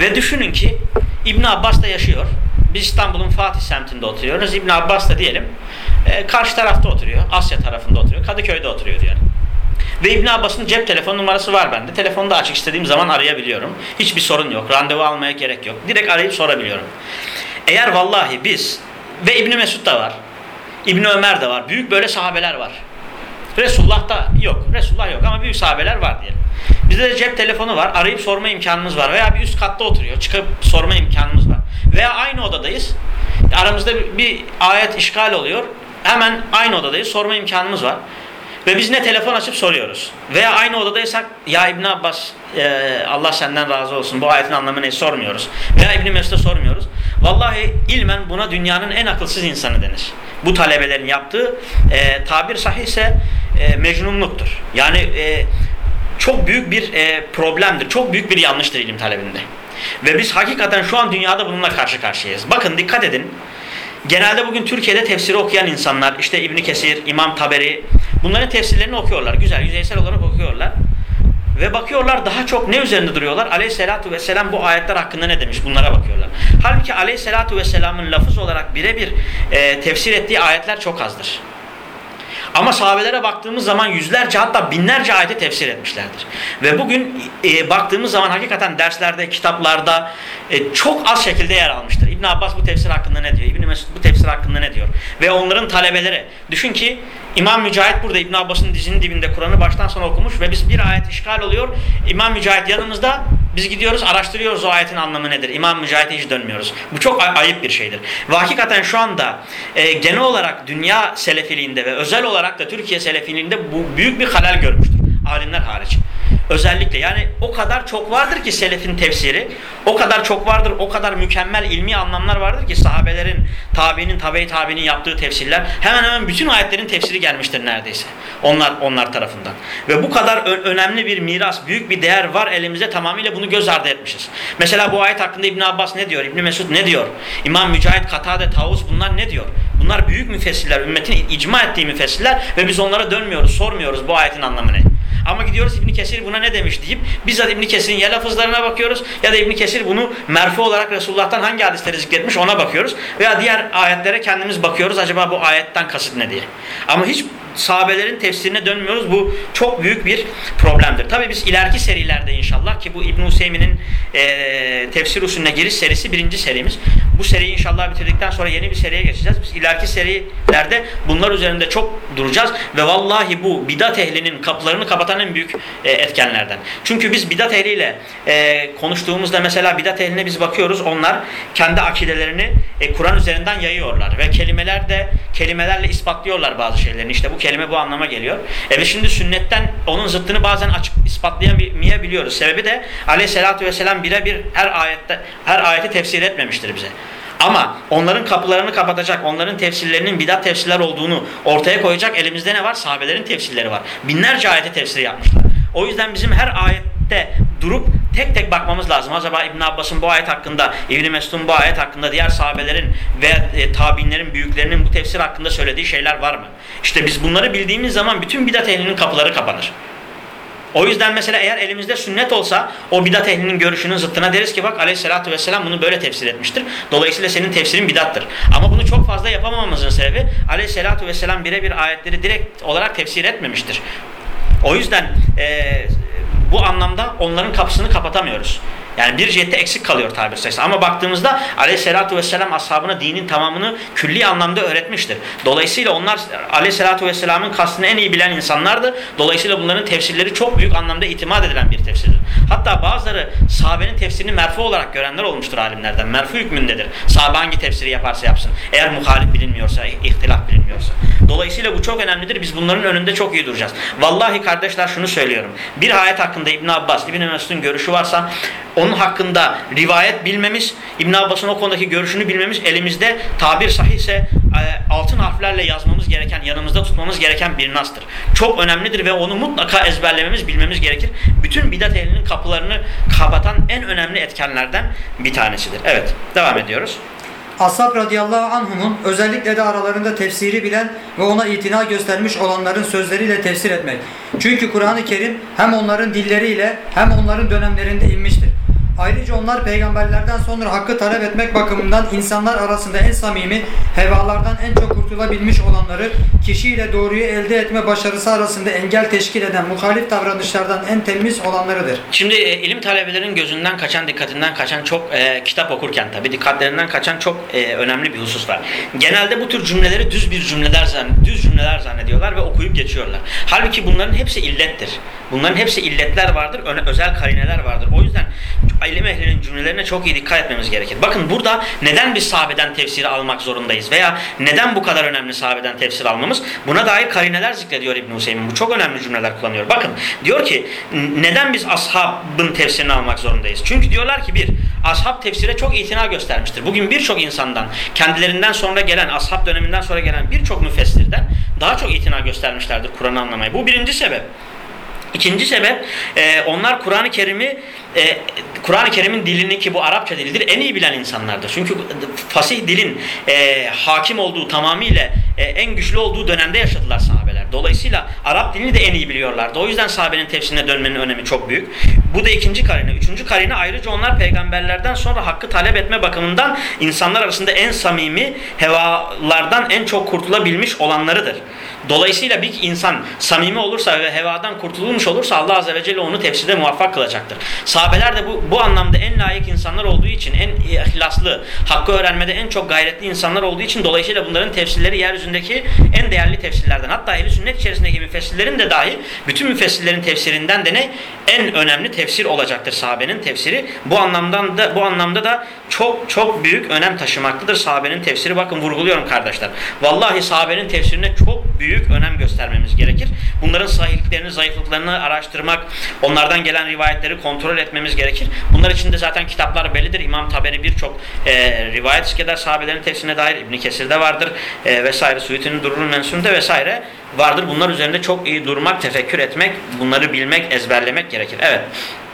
Ve düşünün ki İbn Abbas da yaşıyor. Biz İstanbul'un Fatih semtinde oturuyoruz. İbn Abbas da diyelim e, karşı tarafta oturuyor. Asya tarafında oturuyor. Kadıköy'de oturuyor diyelim. Ve İbn Abbas'ın cep telefon numarası var bende. Telefonu da açık istediğim zaman arayabiliyorum. Hiçbir sorun yok. Randevu almaya gerek yok. Direkt arayıp sorabiliyorum. Eğer vallahi biz ve İbn Mesud da var. İbn Ömer de var. Büyük böyle sahabeler var. Resulullah da yok. Resulullah yok ama büyük sahabeler var diyelim. Bizde de cep telefonu var. Arayıp sorma imkanımız var. Veya bir üst katta oturuyor. Çıkıp sorma imkanımız var. Veya aynı odadayız. Aramızda bir ayet işgal oluyor. Hemen aynı odadayız. Sorma imkanımız var. Ve biz ne telefon açıp soruyoruz. Veya aynı odadaysak ya İbn Abbas e, Allah senden razı olsun bu ayetin anlamı ne sormuyoruz. Veya İbn Mesud'a sormuyoruz. Vallahi ilmen buna dünyanın en akılsız insanı denir. Bu talebelerin yaptığı e, tabir sahihse e, mecnunluktur. Yani e, çok büyük bir e, problemdir. Çok büyük bir yanlıştır ilim talebinde. Ve biz hakikaten şu an dünyada bununla karşı karşıyayız. Bakın dikkat edin. Genelde bugün Türkiye'de tefsiri okuyan insanlar, işte İbni Kesir, İmam Taberi, bunların tefsirlerini okuyorlar. Güzel, yüzeysel olarak okuyorlar. Ve bakıyorlar daha çok ne üzerinde duruyorlar? Aleyhisselatu vesselam bu ayetler hakkında ne demiş? Bunlara bakıyorlar. Halbuki aleyhisselatu vesselamın lafız olarak birebir e, tefsir ettiği ayetler çok azdır. Ama sahabelere baktığımız zaman yüzlerce hatta binlerce ayeti tefsir etmişlerdir. Ve bugün e, baktığımız zaman hakikaten derslerde, kitaplarda e, çok az şekilde yer almıştır. İbn Abbas bu tefsir hakkında ne diyor? İbn Mesud bu tefsir hakkında ne diyor? Ve onların talebeleri. Düşün ki İmam Mücahit burada İbn Abbas'ın dizinin dibinde Kur'an'ı baştan sona okumuş ve biz bir ayet işgal oluyor. İmam Mücahit yanımızda biz gidiyoruz araştırıyoruz o ayetin anlamı nedir. İmam Mücahit'e hiç dönmüyoruz. Bu çok ayıp bir şeydir. Ve hakikaten şu anda e, genel olarak dünya selefiliğinde ve özel olarak da Türkiye selefiliğinde bu büyük bir halal görmüştür. Alimler hariç. Özellikle yani o kadar çok vardır ki selefin tefsiri, o kadar çok vardır, o kadar mükemmel ilmi anlamlar vardır ki sahabelerin, tabiinin, tabi tabiinin yaptığı tefsirler hemen hemen bütün ayetlerin tefsiri gelmiştir neredeyse. Onlar onlar tarafından. Ve bu kadar önemli bir miras, büyük bir değer var elimizde tamamıyla bunu göz ardı etmişiz. Mesela bu ayet hakkında İbn Abbas ne diyor? İbn Mesud ne diyor? İmam Mücahit, Katade, Tavus bunlar ne diyor? Bunlar büyük müfessirler, ümmetin icma ettiği müfessirler ve biz onlara dönmüyoruz, sormuyoruz bu ayetin anlamı ne? Ama gidiyoruz İbn Kesir buna ne demiş deyip bizzat İbn Kesir'in ya lafızlarına bakıyoruz ya da İbn Kesir bunu merfu olarak Resulullah'tan hangi hadisleri zikretmiş ona bakıyoruz. Veya diğer ayetlere kendimiz bakıyoruz acaba bu ayetten kasıt ne diye. Ama hiç sahabelerin tefsirine dönmüyoruz. Bu çok büyük bir problemdir. Tabi biz ileriki serilerde inşallah ki bu İbn Hüseyin'in e, tefsir usulüne giriş serisi birinci serimiz. Bu seriyi inşallah bitirdikten sonra yeni bir seriye geçeceğiz. Biz ileriki serilerde bunlar üzerinde çok duracağız ve vallahi bu bidat ehlinin kapılarını kapatan en büyük e, etkenlerden. Çünkü biz bidat ehliyle e, konuştuğumuzda mesela bidat ehline biz bakıyoruz. Onlar kendi akidelerini e, Kur'an üzerinden yayıyorlar ve kelimeler de kelimelerle ispatlıyorlar bazı şeylerini. İşte bu kelime bu anlama geliyor. E ve şimdi sünnetten onun zıttını bazen açık ispatlayamayabiliyoruz. Sebebi de aleyhissalatü vesselam birebir her ayette her ayeti tefsir etmemiştir bize. Ama onların kapılarını kapatacak, onların tefsirlerinin bidat tefsirler olduğunu ortaya koyacak elimizde ne var? Sahabelerin tefsirleri var. Binlerce ayete tefsir yapmışlar. O yüzden bizim her ayette durup tek tek bakmamız lazım. Acaba İbn Abbas'ın bu ayet hakkında, İbn Mesud'un bu ayet hakkında, diğer sahabelerin ve e, tabiinlerin, büyüklerinin bu tefsir hakkında söylediği şeyler var mı? İşte biz bunları bildiğimiz zaman bütün bidat ehlinin kapıları kapanır. O yüzden mesela eğer elimizde sünnet olsa o bidat ehlinin görüşünün zıttına deriz ki bak aleyhissalatü vesselam bunu böyle tefsir etmiştir. Dolayısıyla senin tefsirin bidattır. Ama bunu çok fazla yapamamamızın sebebi aleyhissalatü vesselam birebir ayetleri direkt olarak tefsir etmemiştir. O yüzden e, bu anlamda onların kapısını kapatamıyoruz. Yani bir cihette eksik kalıyor tabir sayısı. Ama baktığımızda aleyhissalatu vesselam ashabına dinin tamamını külli anlamda öğretmiştir. Dolayısıyla onlar aleyhissalatu vesselamın kastını en iyi bilen insanlardı. Dolayısıyla bunların tefsirleri çok büyük anlamda itimat edilen bir tefsirdir. Hatta bazıları sahabenin tefsirini merfu olarak görenler olmuştur alimlerden. Merfu hükmündedir. Sahabe hangi tefsiri yaparsa yapsın. Eğer muhalif bilinmiyorsa, ihtilaf bilinmiyorsa. Dolayısıyla bu çok önemlidir. Biz bunların önünde çok iyi duracağız. Vallahi kardeşler şunu söylüyorum. Bir ayet hakkında İbn Abbas, İbn Mesud'un görüşü varsa onun hakkında rivayet bilmemiz, İbn Abbas'ın o konudaki görüşünü bilmemiz elimizde tabir sahihse e, altın harflerle yazmamız gereken, yanımızda tutmamız gereken bir nastır. Çok önemlidir ve onu mutlaka ezberlememiz, bilmemiz gerekir. Bütün bidat ehlinin kapılarını kapatan en önemli etkenlerden bir tanesidir. Evet, devam ediyoruz. Ashab radıyallahu anhumun özellikle de aralarında tefsiri bilen ve ona itina göstermiş olanların sözleriyle tefsir etmek. Çünkü Kur'an-ı Kerim hem onların dilleriyle hem onların dönemlerinde inmiştir. Ayrıca onlar peygamberlerden sonra hakkı talep etmek bakımından insanlar arasında en samimi, hevalardan en çok kurtulabilmiş olanları, kişiyle doğruyu elde etme başarısı arasında engel teşkil eden muhalif davranışlardan en temiz olanlarıdır. Şimdi e, ilim talebelerinin gözünden kaçan, dikkatinden kaçan çok e, kitap okurken tabi dikkatlerinden kaçan çok e, önemli bir husus var. Genelde bu tür cümleleri düz bir cümleler zan, düz cümleler zannediyorlar ve okuyup geçiyorlar. Halbuki bunların hepsi illettir. Bunların hepsi illetler vardır, özel karineler vardır. O yüzden ilim ehlinin cümlelerine çok iyi dikkat etmemiz gerekir. Bakın burada neden biz sahabeden tefsiri almak zorundayız veya neden bu kadar önemli sahabeden tefsir almamız? Buna dair karineler zikrediyor İbn Hüseyin. Bu çok önemli cümleler kullanıyor. Bakın diyor ki neden biz ashabın tefsirini almak zorundayız? Çünkü diyorlar ki bir, ashab tefsire çok itina göstermiştir. Bugün birçok insandan, kendilerinden sonra gelen, ashab döneminden sonra gelen birçok müfessirden daha çok itina göstermişlerdir Kur'an'ı anlamaya. Bu birinci sebep. İkinci sebep e, onlar Kur'an-ı Kerim'i e, Kur'an-ı Kerim'in dilini ki bu Arapça dilidir en iyi bilen insanlardır. Çünkü fasih dilin e, hakim olduğu tamamıyla e, en güçlü olduğu dönemde yaşadılar sahabeler. Dolayısıyla Arap dilini de en iyi biliyorlardı. O yüzden sahabenin tefsirine dönmenin önemi çok büyük. Bu da ikinci karine. Üçüncü karine ayrıca onlar peygamberlerden sonra hakkı talep etme bakımından insanlar arasında en samimi hevalardan en çok kurtulabilmiş olanlarıdır. Dolayısıyla bir insan samimi olursa ve hevadan kurtulmuş olursa Allah Azze ve Celle onu tefsirde muvaffak kılacaktır. Sahabeler de bu, bu anlamda en layık insanlar olduğu için, en ihlaslı, hakkı öğrenmede en çok gayretli insanlar olduğu için dolayısıyla bunların tefsirleri yeryüzündeki en değerli tefsirlerden. Hatta ehl sünnet içerisindeki müfessirlerin de dahi bütün müfessirlerin tefsirinden de ne? En önemli tefsir olacaktır sahabenin tefsiri. Bu anlamdan da bu anlamda da çok çok büyük önem taşımaktadır sahabenin tefsiri. Bakın vurguluyorum kardeşler. Vallahi sahabenin tefsirine çok büyük önem göstermemiz gerekir. Bunların sahihliklerini, zayıflıklarını araştırmak, onlardan gelen rivayetleri kontrol etmemiz gerekir. Bunlar için de zaten kitaplar bellidir. İmam Taberi birçok e, rivayet iskeder sahabelerin tefsirine dair İbn Kesir'de vardır e, vesaire. Suyuti'nin Dururun Mensun'da vesaire vardır. Bunlar üzerinde çok iyi durmak, tefekkür etmek, bunları bilmek, ezberlemek gerekir. Evet.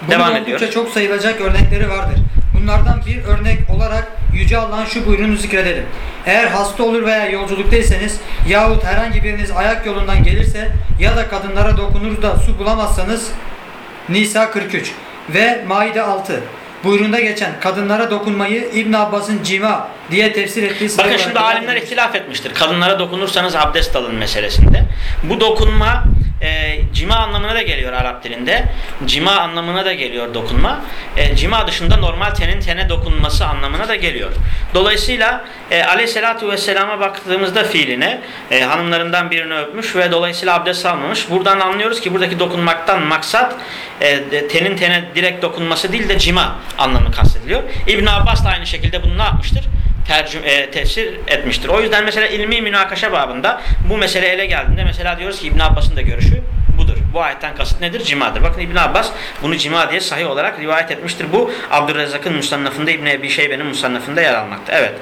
Bunun Devam ediyoruz. çok sayılacak örnekleri vardır. Bunlardan bir örnek olarak Yüce Allah'ın şu buyruğunu zikredelim. Eğer hasta olur veya yolculuktaysanız yahut herhangi biriniz ayak yolundan gelirse ya da kadınlara dokunur da su bulamazsanız Nisa 43 ve Maide 6 buyruğunda geçen kadınlara dokunmayı İbn Abbas'ın cima diye tefsir ettiği Bakın şimdi alimler ihtilaf etmiştir. Kadınlara dokunursanız abdest alın meselesinde. Bu dokunma e, cima anlamına da geliyor Arap dilinde. Cima anlamına da geliyor dokunma. E, cima dışında normal tenin tene dokunması anlamına da geliyor. Dolayısıyla e, aleyhissalatu vesselama baktığımızda fiiline e, hanımlarından birini öpmüş ve dolayısıyla abdest almamış. Buradan anlıyoruz ki buradaki dokunmaktan maksat e, tenin tene direkt dokunması değil de cima anlamı kastediliyor. İbn Abbas da aynı şekilde bunu ne yapmıştır? Tercüm e, tefsir etmiştir. O yüzden mesela ilmi münakaşa babında bu mesele ele geldiğinde mesela diyoruz ki İbn Abbas'ın da görüşü budur. Bu ayetten kasıt nedir? Cimadır. Bakın İbn Abbas bunu cima diye sahih olarak rivayet etmiştir. Bu Abdurrezzak'ın musannafında İbn Ebi Şeybe'nin musannafında yer almakta. Evet.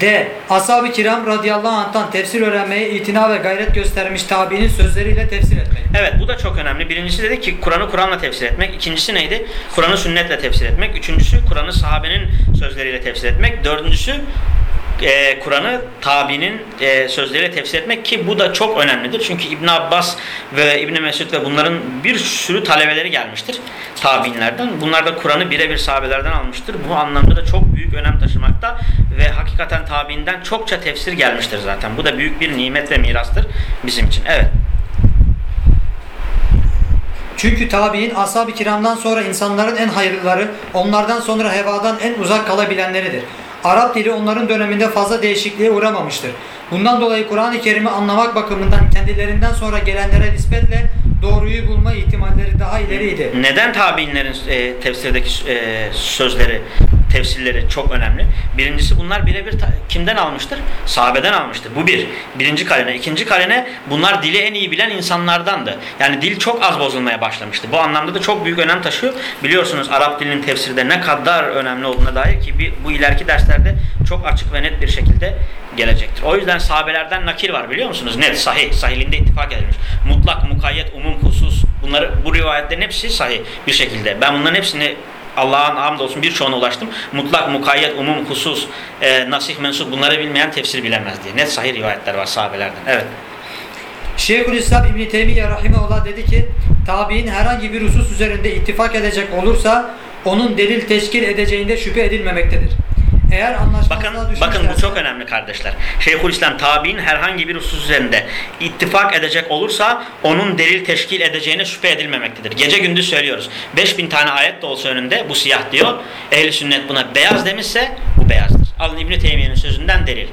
D. Ashab-ı kiram radıyallahu anh'tan tefsir öğrenmeye itina ve gayret göstermiş tabiinin sözleriyle tefsir etmek. Evet bu da çok önemli. Birincisi dedi ki Kur'an'ı Kur'an'la tefsir etmek. İkincisi neydi? Kur'an'ı sünnetle tefsir etmek. Üçüncüsü Kur'an'ı sahabenin sözleriyle tefsir etmek. Dördüncüsü e, Kur'an'ı tabinin e, sözleriyle tefsir etmek ki bu da çok önemlidir. Çünkü İbn Abbas ve İbn Mesud ve bunların bir sürü talebeleri gelmiştir tabinlerden. Bunlar da Kur'an'ı birebir sahabelerden almıştır. Bu anlamda da çok büyük önem taşımakta ve hakikaten tabiinden çokça tefsir gelmiştir zaten. Bu da büyük bir nimet ve mirastır bizim için. Evet. Çünkü tabi'in ashab-ı kiramdan sonra insanların en hayırlıları, onlardan sonra hevadan en uzak kalabilenleridir. Arap dili onların döneminde fazla değişikliğe uğramamıştır. Bundan dolayı Kur'an-ı Kerim'i anlamak bakımından kendilerinden sonra gelenlere nispetle doğruyu bulma ihtimalleri daha ileriydi. Neden tabiinlerin e, tefsirdeki e, sözleri, tefsirleri çok önemli? Birincisi bunlar birebir kimden almıştır? Sahabeden almıştır. Bu bir. Birinci kalene. İkinci kalene bunlar dili en iyi bilen insanlardandı. Yani dil çok az bozulmaya başlamıştı. Bu anlamda da çok büyük önem taşıyor. Biliyorsunuz Arap dilinin tefsirde ne kadar önemli olduğuna dair ki bu ileriki derslerde çok açık ve net bir şekilde gelecektir. O yüzden sahabelerden nakil var biliyor musunuz? Net, sahih, sahilinde ittifak edilmiş. Mutlak, mukayyet, umum, husus. Bunları, bu rivayetlerin hepsi sahih bir şekilde. Ben bunların hepsini Allah'ın hamdolsun birçoğuna ulaştım. Mutlak, mukayyet, umum, husus, e, nasih, mensup bunları bilmeyen tefsir bilemez diye. Net sahih rivayetler var sahabelerden. Evet. Şeyhülislam İbn Teymiye rahimehullah dedi ki, tabi'in herhangi bir husus üzerinde ittifak edecek olursa onun delil teşkil edeceğinde şüphe edilmemektedir. Eğer anlaşmazlığa Bakın, bakın bu çok önemli kardeşler. Şeyhülislam tabi'in herhangi bir husus üzerinde ittifak edecek olursa onun delil teşkil edeceğine şüphe edilmemektedir. Gece gündüz söylüyoruz. 5000 tane ayet de olsa önünde bu siyah diyor. Ehli sünnet buna beyaz demişse bu beyazdır. Alın İbn Teymiye'nin sözünden delil.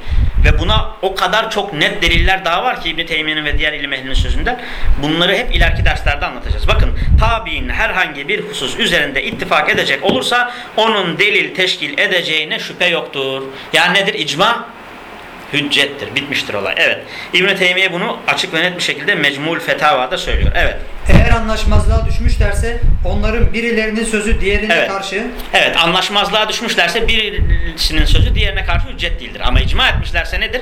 Ve buna o kadar çok net deliller daha var ki İbn Teymiye'nin ve diğer ilim ehlinin sözünden. Bunları hep ileriki derslerde anlatacağız. Bakın tabi'in herhangi bir husus üzerinde ittifak edecek olursa onun delil teşkil edeceğine şüphe yoktur. Yani nedir? İcma hüccettir. Bitmiştir olay. Evet. İbn Teymiye bunu açık ve net bir şekilde Mecmul Fetava'da söylüyor. Evet. Eğer anlaşmazlığa düşmüşlerse onların birilerinin sözü diğerine Evet. karşı Evet anlaşmazlığa düşmüşlerse birisinin sözü diğerine karşı hüccet değildir. Ama icma etmişlerse nedir?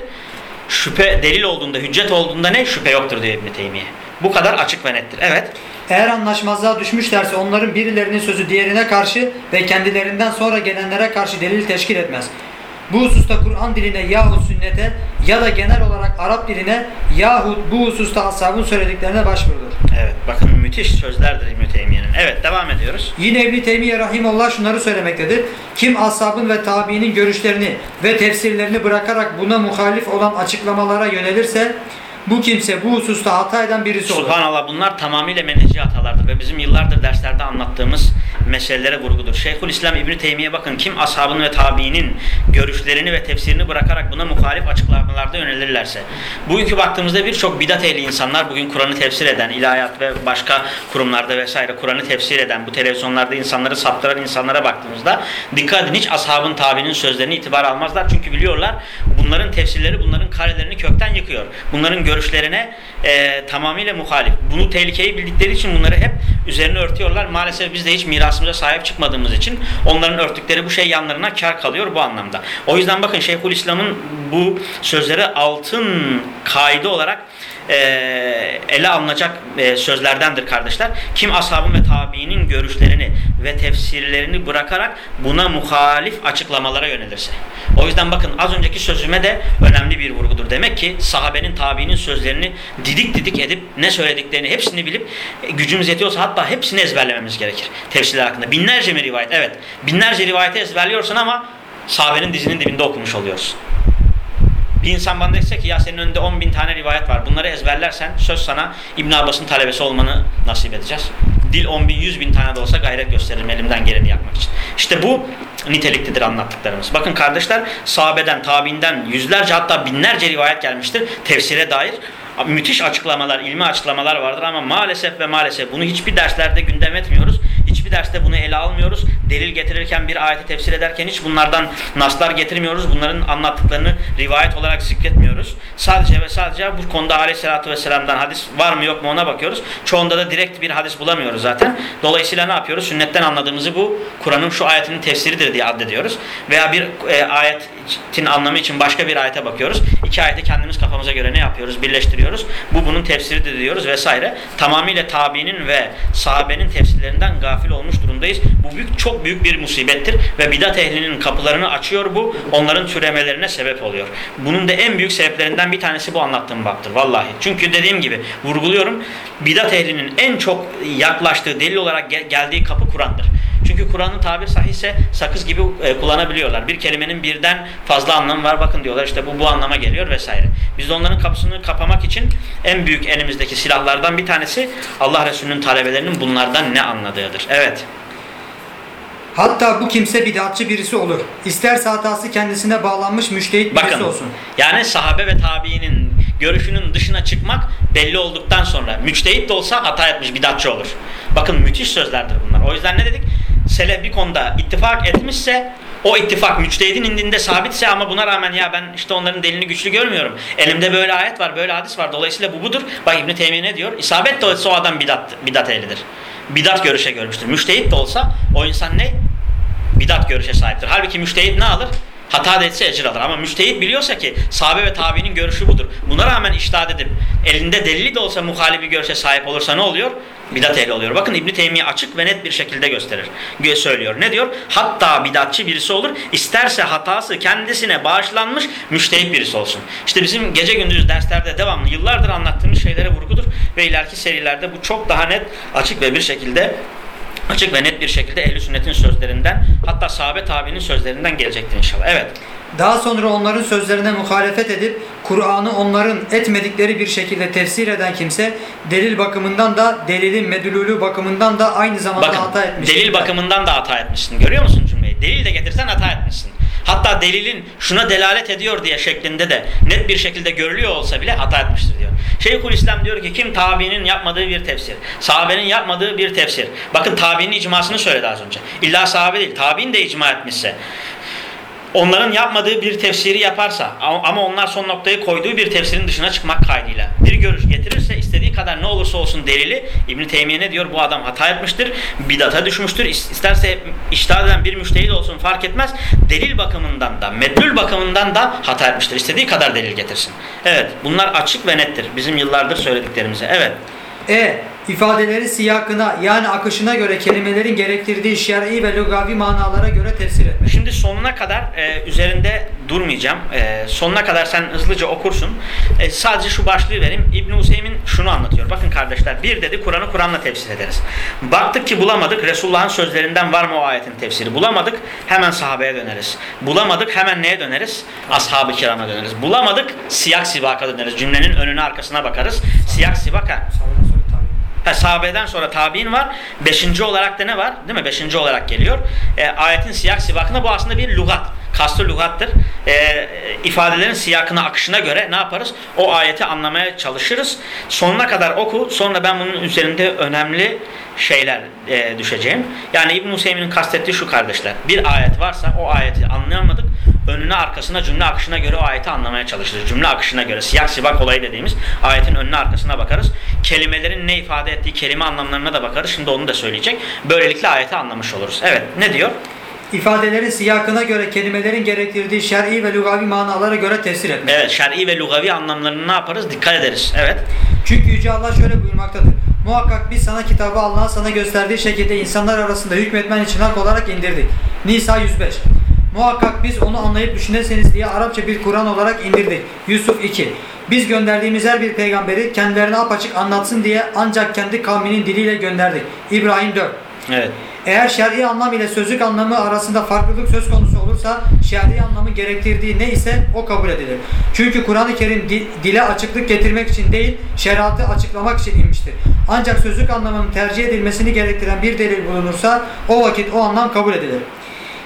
Şüphe delil olduğunda, hüccet olduğunda ne? Şüphe yoktur diyor İbn Teymiye. Bu kadar açık ve nettir. Evet. eğer anlaşmazlığa düşmüşlerse onların birilerinin sözü diğerine karşı ve kendilerinden sonra gelenlere karşı delil teşkil etmez. Bu hususta Kur'an diline yahut sünnete ya da genel olarak Arap diline yahut bu hususta ashabın söylediklerine başvurulur. Evet. Bakın müthiş sözlerdir İbn Teymiye'nin. Evet devam ediyoruz. Yine İbn Teymiye rahimullah şunları söylemektedir. Kim ashabın ve tabiinin görüşlerini ve tefsirlerini bırakarak buna muhalif olan açıklamalara yönelirse bu kimse bu hususta hata eden birisi olur. Subhanallah bunlar tamamıyla menheci hatalardır ve bizim yıllardır derslerde anlattığımız meselelere vurgudur. Şeyhülislam İbn Teymiye bakın kim ashabın ve tabiinin görüşlerini ve tefsirini bırakarak buna muhalif açıklamalarda yönelirlerse. Bugünkü baktığımızda birçok bidat ehli insanlar bugün Kur'an'ı tefsir eden, ilahiyat ve başka kurumlarda vesaire Kur'an'ı tefsir eden, bu televizyonlarda insanları saptıran insanlara baktığımızda dikkat edin hiç ashabın tabiinin sözlerini itibar almazlar. Çünkü biliyorlar bunların tefsirleri bunların karelerini kökten yıkıyor. Bunların görüşlerine e, tamamıyla muhalif. Bunu tehlikeyi bildikleri için bunları hep üzerine örtüyorlar. Maalesef biz de hiç mirasımıza sahip çıkmadığımız için onların örttükleri bu şey yanlarına kar kalıyor bu anlamda. O yüzden bakın Şeyhülislam'ın bu sözleri altın kaydı olarak e, ele alınacak e, sözlerdendir kardeşler. Kim ashabın ve tabiinin görüşlerini ve tefsirlerini bırakarak buna muhalif açıklamalara yönelirse. O yüzden bakın az önceki sözüme de önemli bir vurgudur. Demek ki sahabenin tabiinin sözlerini didik didik edip ne söylediklerini hepsini bilip e, gücümüz yetiyorsa hatta hepsini ezberlememiz gerekir. Tefsirler hakkında. Binlerce mi rivayet? Evet. Binlerce rivayeti ezberliyorsun ama sahabenin dizinin dibinde okumuş oluyorsun. Bir insan bana dese ki ya senin önünde 10 bin tane rivayet var. Bunları ezberlersen söz sana İbn Abbas'ın talebesi olmanı nasip edeceğiz. Dil 10 bin 100 bin tane de olsa gayret gösteririm elimden geleni yapmak için. İşte bu niteliktedir anlattıklarımız. Bakın kardeşler sahabeden, tabiinden yüzlerce hatta binlerce rivayet gelmiştir tefsire dair. Müthiş açıklamalar, ilmi açıklamalar vardır ama maalesef ve maalesef bunu hiçbir derslerde gündem etmiyoruz. Hiçbir derste bunu ele almıyoruz. Delil getirirken bir ayeti tefsir ederken hiç bunlardan naslar getirmiyoruz. Bunların anlattıklarını rivayet olarak zikretmiyoruz. Sadece ve sadece bu konuda aleyhissalatü vesselam'dan hadis var mı yok mu ona bakıyoruz. Çoğunda da direkt bir hadis bulamıyoruz zaten. Dolayısıyla ne yapıyoruz? Sünnetten anladığımızı bu Kur'an'ın şu ayetinin tefsiridir diye addediyoruz. Veya bir e, ayetin anlamı için başka bir ayete bakıyoruz. İki ayeti kendimiz kafamıza göre ne yapıyoruz? Birleştiriyoruz. Bu bunun tefsiridir diyoruz vesaire. Tamamıyla tabiinin ve sahabenin tefsirlerinden gafil olmuş durumdayız. Bu büyük çok büyük bir musibettir ve bidat ehlinin kapılarını açıyor bu. Onların türemelerine sebep oluyor. Bunun da en büyük sebeplerinden bir tanesi bu anlattığım baktır vallahi. Çünkü dediğim gibi vurguluyorum. Bidat ehlinin en çok yaklaştığı delil olarak gel- geldiği kapı Kur'an'dır. Çünkü Kur'an'ın tabir sahihse sakız gibi e, kullanabiliyorlar. Bir kelimenin birden fazla anlamı var. Bakın diyorlar işte bu bu anlama geliyor vesaire. Biz de onların kapısını kapamak için en büyük elimizdeki silahlardan bir tanesi Allah Resulü'nün talebelerinin bunlardan ne anladığıdır. Evet. Hatta bu kimse bidatçı birisi olur. İsterse hatası kendisine bağlanmış müştehit birisi Bakın olsun. yani sahabe ve tabiinin görüşünün dışına çıkmak belli olduktan sonra müçtehit de olsa hata etmiş bidatçı olur. Bakın müthiş sözlerdir bunlar. O yüzden ne dedik? Selef bir konuda ittifak etmişse o ittifak müçtehidin indinde sabitse ama buna rağmen ya ben işte onların delilini güçlü görmüyorum. Elimde böyle ayet var, böyle hadis var. Dolayısıyla bu budur. Bak İbn Teymiye ne diyor? İsabet de olsa o adam bidat bidat ehlidir. Bidat görüşe görmüştür. Müştehit de olsa o insan ne? bidat görüşe sahiptir. Halbuki müştehit ne alır? Hata da etse ecir alır. Ama müştehit biliyorsa ki sahabe ve tabiinin görüşü budur. Buna rağmen iştahat edip elinde delili de olsa muhalif bir görüşe sahip olursa ne oluyor? Bidat ehli oluyor. Bakın İbn Teymiye açık ve net bir şekilde gösterir. Gö- Söylüyor. Ne diyor? Hatta bidatçı birisi olur. isterse hatası kendisine bağışlanmış müştehit birisi olsun. İşte bizim gece gündüz derslerde devamlı yıllardır anlattığımız şeylere vurgudur ve ileriki serilerde bu çok daha net, açık ve bir şekilde açık ve net bir şekilde ehl sünnetin sözlerinden hatta sahabe tabiinin sözlerinden gelecektir inşallah. Evet. Daha sonra onların sözlerine muhalefet edip Kur'an'ı onların etmedikleri bir şekilde tefsir eden kimse delil bakımından da delilin medlulü bakımından da aynı zamanda Bakın hata etmiş. delil bakımından da hata etmişsin. Görüyor musun cümleyi? Delil de getirsen hata etmişsin. Hatta delilin şuna delalet ediyor diye şeklinde de net bir şekilde görülüyor olsa bile hata etmiştir diyor. Şeyhülislam diyor ki kim tabiinin yapmadığı bir tefsir, sahabenin yapmadığı bir tefsir. Bakın tabiinin icmasını söyledi az önce. İlla sahabe değil, tabiin de icma etmişse onların yapmadığı bir tefsiri yaparsa ama onlar son noktayı koyduğu bir tefsirin dışına çıkmak kaydıyla bir görüş getirirse istediği kadar ne olursa olsun delili İbn Teymiye ne diyor? Bu adam hata etmiştir, bidata düşmüştür. İsterse iştahat eden bir müştehid olsun fark etmez. Delil bakımından da, medlül bakımından da hata etmiştir. İstediği kadar delil getirsin. Evet, bunlar açık ve nettir. Bizim yıllardır söylediklerimize. Evet. E. ifadeleri siyakına yani akışına göre kelimelerin gerektirdiği şer'i ve lugavi manalara göre tefsir etmek. Şimdi sonuna kadar e, üzerinde durmayacağım. E, sonuna kadar sen hızlıca okursun. E, sadece şu başlığı vereyim. İbn Hüseyin şunu anlatıyor. Bakın kardeşler bir dedi Kur'an'ı Kur'an'la tefsir ederiz. Baktık ki bulamadık. Resulullah'ın sözlerinden var mı o ayetin tefsiri? Bulamadık. Hemen sahabeye döneriz. Bulamadık. Hemen neye döneriz? Ashab-ı kirama döneriz. Bulamadık. Siyak sibaka döneriz. Cümlenin önüne arkasına bakarız. Siyak sibaka. Ha, sahabeden sonra tabi'in var. Beşinci olarak da ne var? Değil mi? Beşinci olarak geliyor. E, ayetin siyak sibakına bu aslında bir lugat. Kastı lugattır. E, ifadelerin siyakına, akışına göre ne yaparız? O ayeti anlamaya çalışırız. Sonuna kadar oku. Sonra ben bunun üzerinde önemli şeyler e, düşeceğim. Yani İbn-i Hüseyin'in kastettiği şu kardeşler. Bir ayet varsa o ayeti anlayamadık. Önüne arkasına cümle akışına göre o ayeti anlamaya çalışırız. Cümle akışına göre siyak sibak olayı dediğimiz ayetin önüne arkasına bakarız. Kelimelerin ne ifade ettiği kelime anlamlarına da bakarız. Şimdi onu da söyleyecek. Böylelikle ayeti anlamış oluruz. Evet ne diyor? İfadelerin siyakına göre kelimelerin gerektirdiği şer'i ve lugavi manalara göre tefsir etmek. Evet şer'i ve lugavi anlamlarını ne yaparız? Dikkat ederiz. Evet. Çünkü Yüce Allah şöyle buyurmaktadır. Muhakkak biz sana kitabı Allah'ın sana gösterdiği şekilde insanlar arasında hükmetmen için hak olarak indirdik. Nisa 105 Muhakkak biz onu anlayıp düşüneseniz diye Arapça bir Kur'an olarak indirdik. Yusuf 2 Biz gönderdiğimiz her bir peygamberi kendilerine apaçık anlatsın diye ancak kendi kavminin diliyle gönderdik. İbrahim 4 Evet. Eğer şer'i anlam ile sözlük anlamı arasında farklılık söz konusu olursa şer'i anlamı gerektirdiği ne ise o kabul edilir. Çünkü Kur'an-ı Kerim di- dile açıklık getirmek için değil, şeriatı açıklamak için inmiştir. Ancak sözlük anlamının tercih edilmesini gerektiren bir delil bulunursa o vakit o anlam kabul edilir.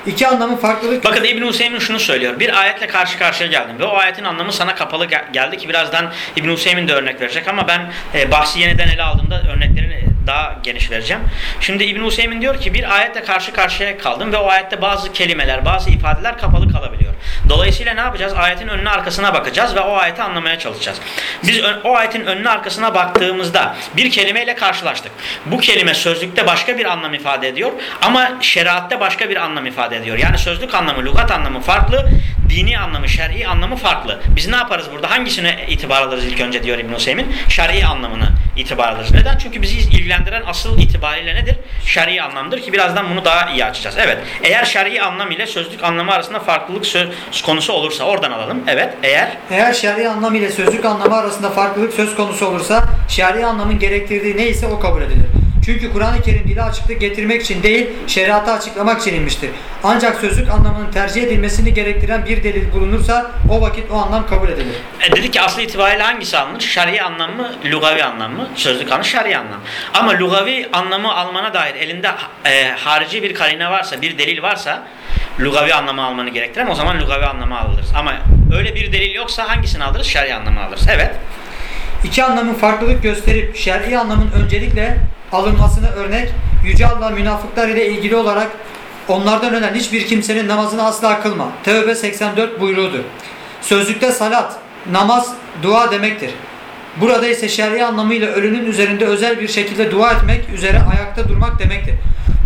İki anlamın farklılık Bakın İbn Hüseyin şunu söylüyor. Bir ayetle karşı karşıya geldim ve o ayetin anlamı sana kapalı gel- geldi ki birazdan İbn Hüseyin de örnek verecek ama ben e, bahsi yeniden ele aldığımda örneklerini daha geniş vereceğim. Şimdi İbn Hüseyin diyor ki bir ayetle karşı karşıya kaldım ve o ayette bazı kelimeler, bazı ifadeler kapalı kalabiliyor. Dolayısıyla ne yapacağız? Ayetin önüne arkasına bakacağız ve o ayeti anlamaya çalışacağız. Biz o ayetin önüne arkasına baktığımızda bir kelimeyle karşılaştık. Bu kelime sözlükte başka bir anlam ifade ediyor ama şeriatte başka bir anlam ifade ediyor. Yani sözlük anlamı, lügat anlamı farklı, dini anlamı, şer'i anlamı farklı. Biz ne yaparız burada? Hangisine itibar alırız ilk önce diyor İbn Hüseyin? Şer'i anlamını itibar alırız. Neden? Çünkü bizi ilgilendiren asıl itibariyle nedir? Şer'i anlamdır ki birazdan bunu daha iyi açacağız. Evet. Eğer şer'i anlam ile sözlük anlamı arasında farklılık söz konusu olursa oradan alalım. Evet. Eğer Eğer şer'i anlam ile sözlük anlamı arasında farklılık söz konusu olursa şer'i anlamın gerektirdiği neyse o kabul edilir. Çünkü Kur'an-ı Kerim dile açıklık getirmek için değil, şeriatı açıklamak için inmiştir. Ancak sözlük anlamının tercih edilmesini gerektiren bir delil bulunursa o vakit o anlam kabul edilir. E dedik ki aslı itibariyle hangisi alınır? Şer'i anlam mı, lugavi anlam mı? Sözlük anlamı şer'i anlam. Ama lugavi anlamı almana dair elinde e, harici bir karine varsa, bir delil varsa lugavi anlamı almanı gerektiren o zaman lugavi anlamı alırız. Ama öyle bir delil yoksa hangisini alırız? Şer'i anlamı alırız. Evet. İki anlamın farklılık gösterip şer'i anlamın öncelikle alınmasını örnek Yüce Allah münafıklar ile ilgili olarak onlardan ölen hiçbir kimsenin namazını asla kılma. Tevbe 84 buyruğudur. Sözlükte salat, namaz, dua demektir. Burada ise şer'i anlamıyla ölünün üzerinde özel bir şekilde dua etmek üzere ayakta durmak demektir.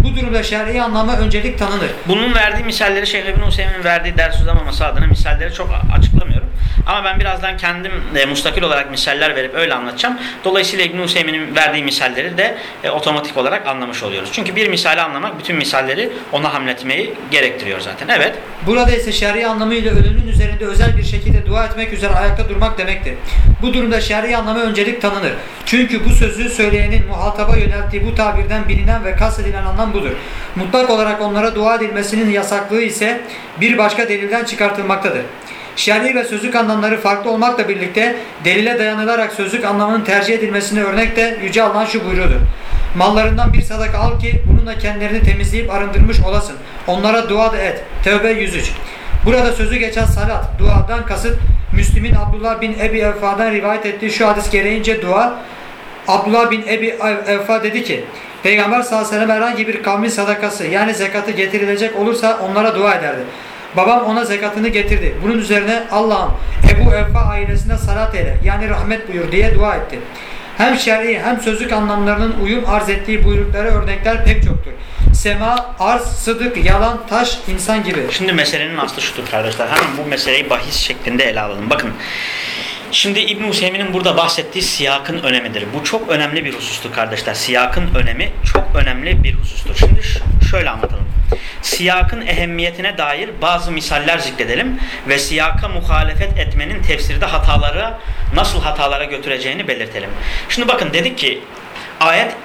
Bu durumda şer'i anlamı öncelik tanınır. Bunun verdiği misalleri Şeyh İbn Hüseyin'in verdiği ders uzamaması adına misalleri çok açıklamıyorum. Ama ben birazdan kendim e, mustakil olarak misaller verip öyle anlatacağım. Dolayısıyla İbn Hüseyin'in verdiği misalleri de e, otomatik olarak anlamış oluyoruz. Çünkü bir misali anlamak bütün misalleri ona hamletmeyi gerektiriyor zaten. Evet. Burada ise şer'i anlamıyla ölünün üzerinde özel bir şekilde dua etmek üzere ayakta durmak demektir. Bu durumda şer'i anlamı öncelik tanınır. Çünkü bu sözü söyleyenin muhataba yönelttiği bu tabirden bilinen ve kastedilen anlam budur. Mutlak olarak onlara dua edilmesinin yasaklığı ise bir başka delilden çıkartılmaktadır. Şer'i ve sözlük anlamları farklı olmakla birlikte delile dayanılarak sözlük anlamının tercih edilmesine örnek de Yüce Allah'ın şu buyruğudur. Mallarından bir sadaka al ki bununla kendilerini temizleyip arındırmış olasın. Onlara dua da et. Tevbe 103. Burada sözü geçen salat, duadan kasıt Müslim'in Abdullah bin Ebi Evfa'dan rivayet ettiği şu hadis gereğince dua Abdullah bin Ebi Evfa dedi ki Peygamber sallallahu aleyhi ve sellem herhangi bir kavmin sadakası yani zekatı getirilecek olursa onlara dua ederdi. Babam ona zekatını getirdi. Bunun üzerine Allah'ım Ebu Evfa ailesine salat eyle yani rahmet buyur diye dua etti. Hem şer'i hem sözlük anlamlarının uyum arz ettiği buyruklara örnekler pek çoktur. Sema, arz, sıdık, yalan, taş, insan gibi. Şimdi meselenin aslı şudur kardeşler. Hemen bu meseleyi bahis şeklinde ele alalım. Bakın. Şimdi İbn Hüseyin'in burada bahsettiği siyakın önemidir. Bu çok önemli bir husustur kardeşler. Siyakın önemi çok önemli bir husustur. Şimdi şöyle anlatalım. Siyakın ehemmiyetine dair bazı misaller zikredelim ve siyaka muhalefet etmenin tefsirde hatalara nasıl hatalara götüreceğini belirtelim. Şimdi bakın dedik ki ayet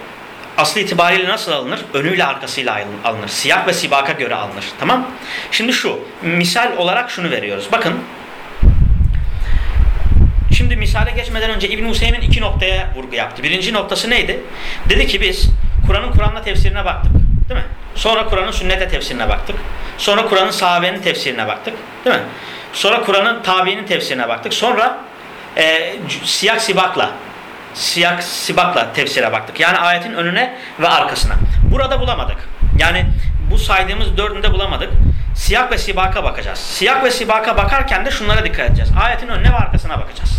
aslı itibariyle nasıl alınır? Önüyle arkasıyla alınır. Siyak ve sibaka göre alınır. Tamam? Şimdi şu, misal olarak şunu veriyoruz. Bakın, şimdi misale geçmeden önce İbn Hüseyin iki noktaya vurgu yaptı. Birinci noktası neydi? Dedi ki biz Kur'an'ın Kur'an'la tefsirine baktık. Değil mi? Sonra Kur'an'ın sünnete tefsirine baktık. Sonra Kur'an'ın sahabenin tefsirine baktık. Değil mi? Sonra Kur'an'ın tabiinin tefsirine baktık. Sonra e, siyak sibakla siyak sibakla tefsire baktık. Yani ayetin önüne ve arkasına. Burada bulamadık. Yani bu saydığımız dördünde bulamadık. Siyak ve sibaka bakacağız. Siyak ve sibaka bakarken de şunlara dikkat edeceğiz. Ayetin önüne ve arkasına bakacağız.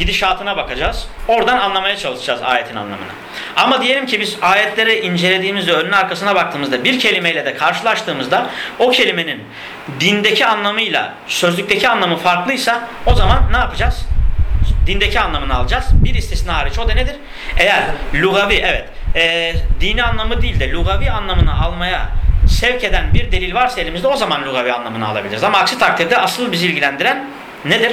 Gidişatına bakacağız. Oradan anlamaya çalışacağız ayetin anlamını. Ama diyelim ki biz ayetleri incelediğimizde, önüne arkasına baktığımızda bir kelimeyle de karşılaştığımızda o kelimenin dindeki anlamıyla sözlükteki anlamı farklıysa o zaman ne yapacağız? dindeki anlamını alacağız. Bir istisna hariç o da nedir? Eğer lugavi evet e, dini anlamı değil de lugavi anlamını almaya sevk eden bir delil varsa elimizde o zaman lugavi anlamını alabiliriz. Ama aksi takdirde asıl bizi ilgilendiren nedir?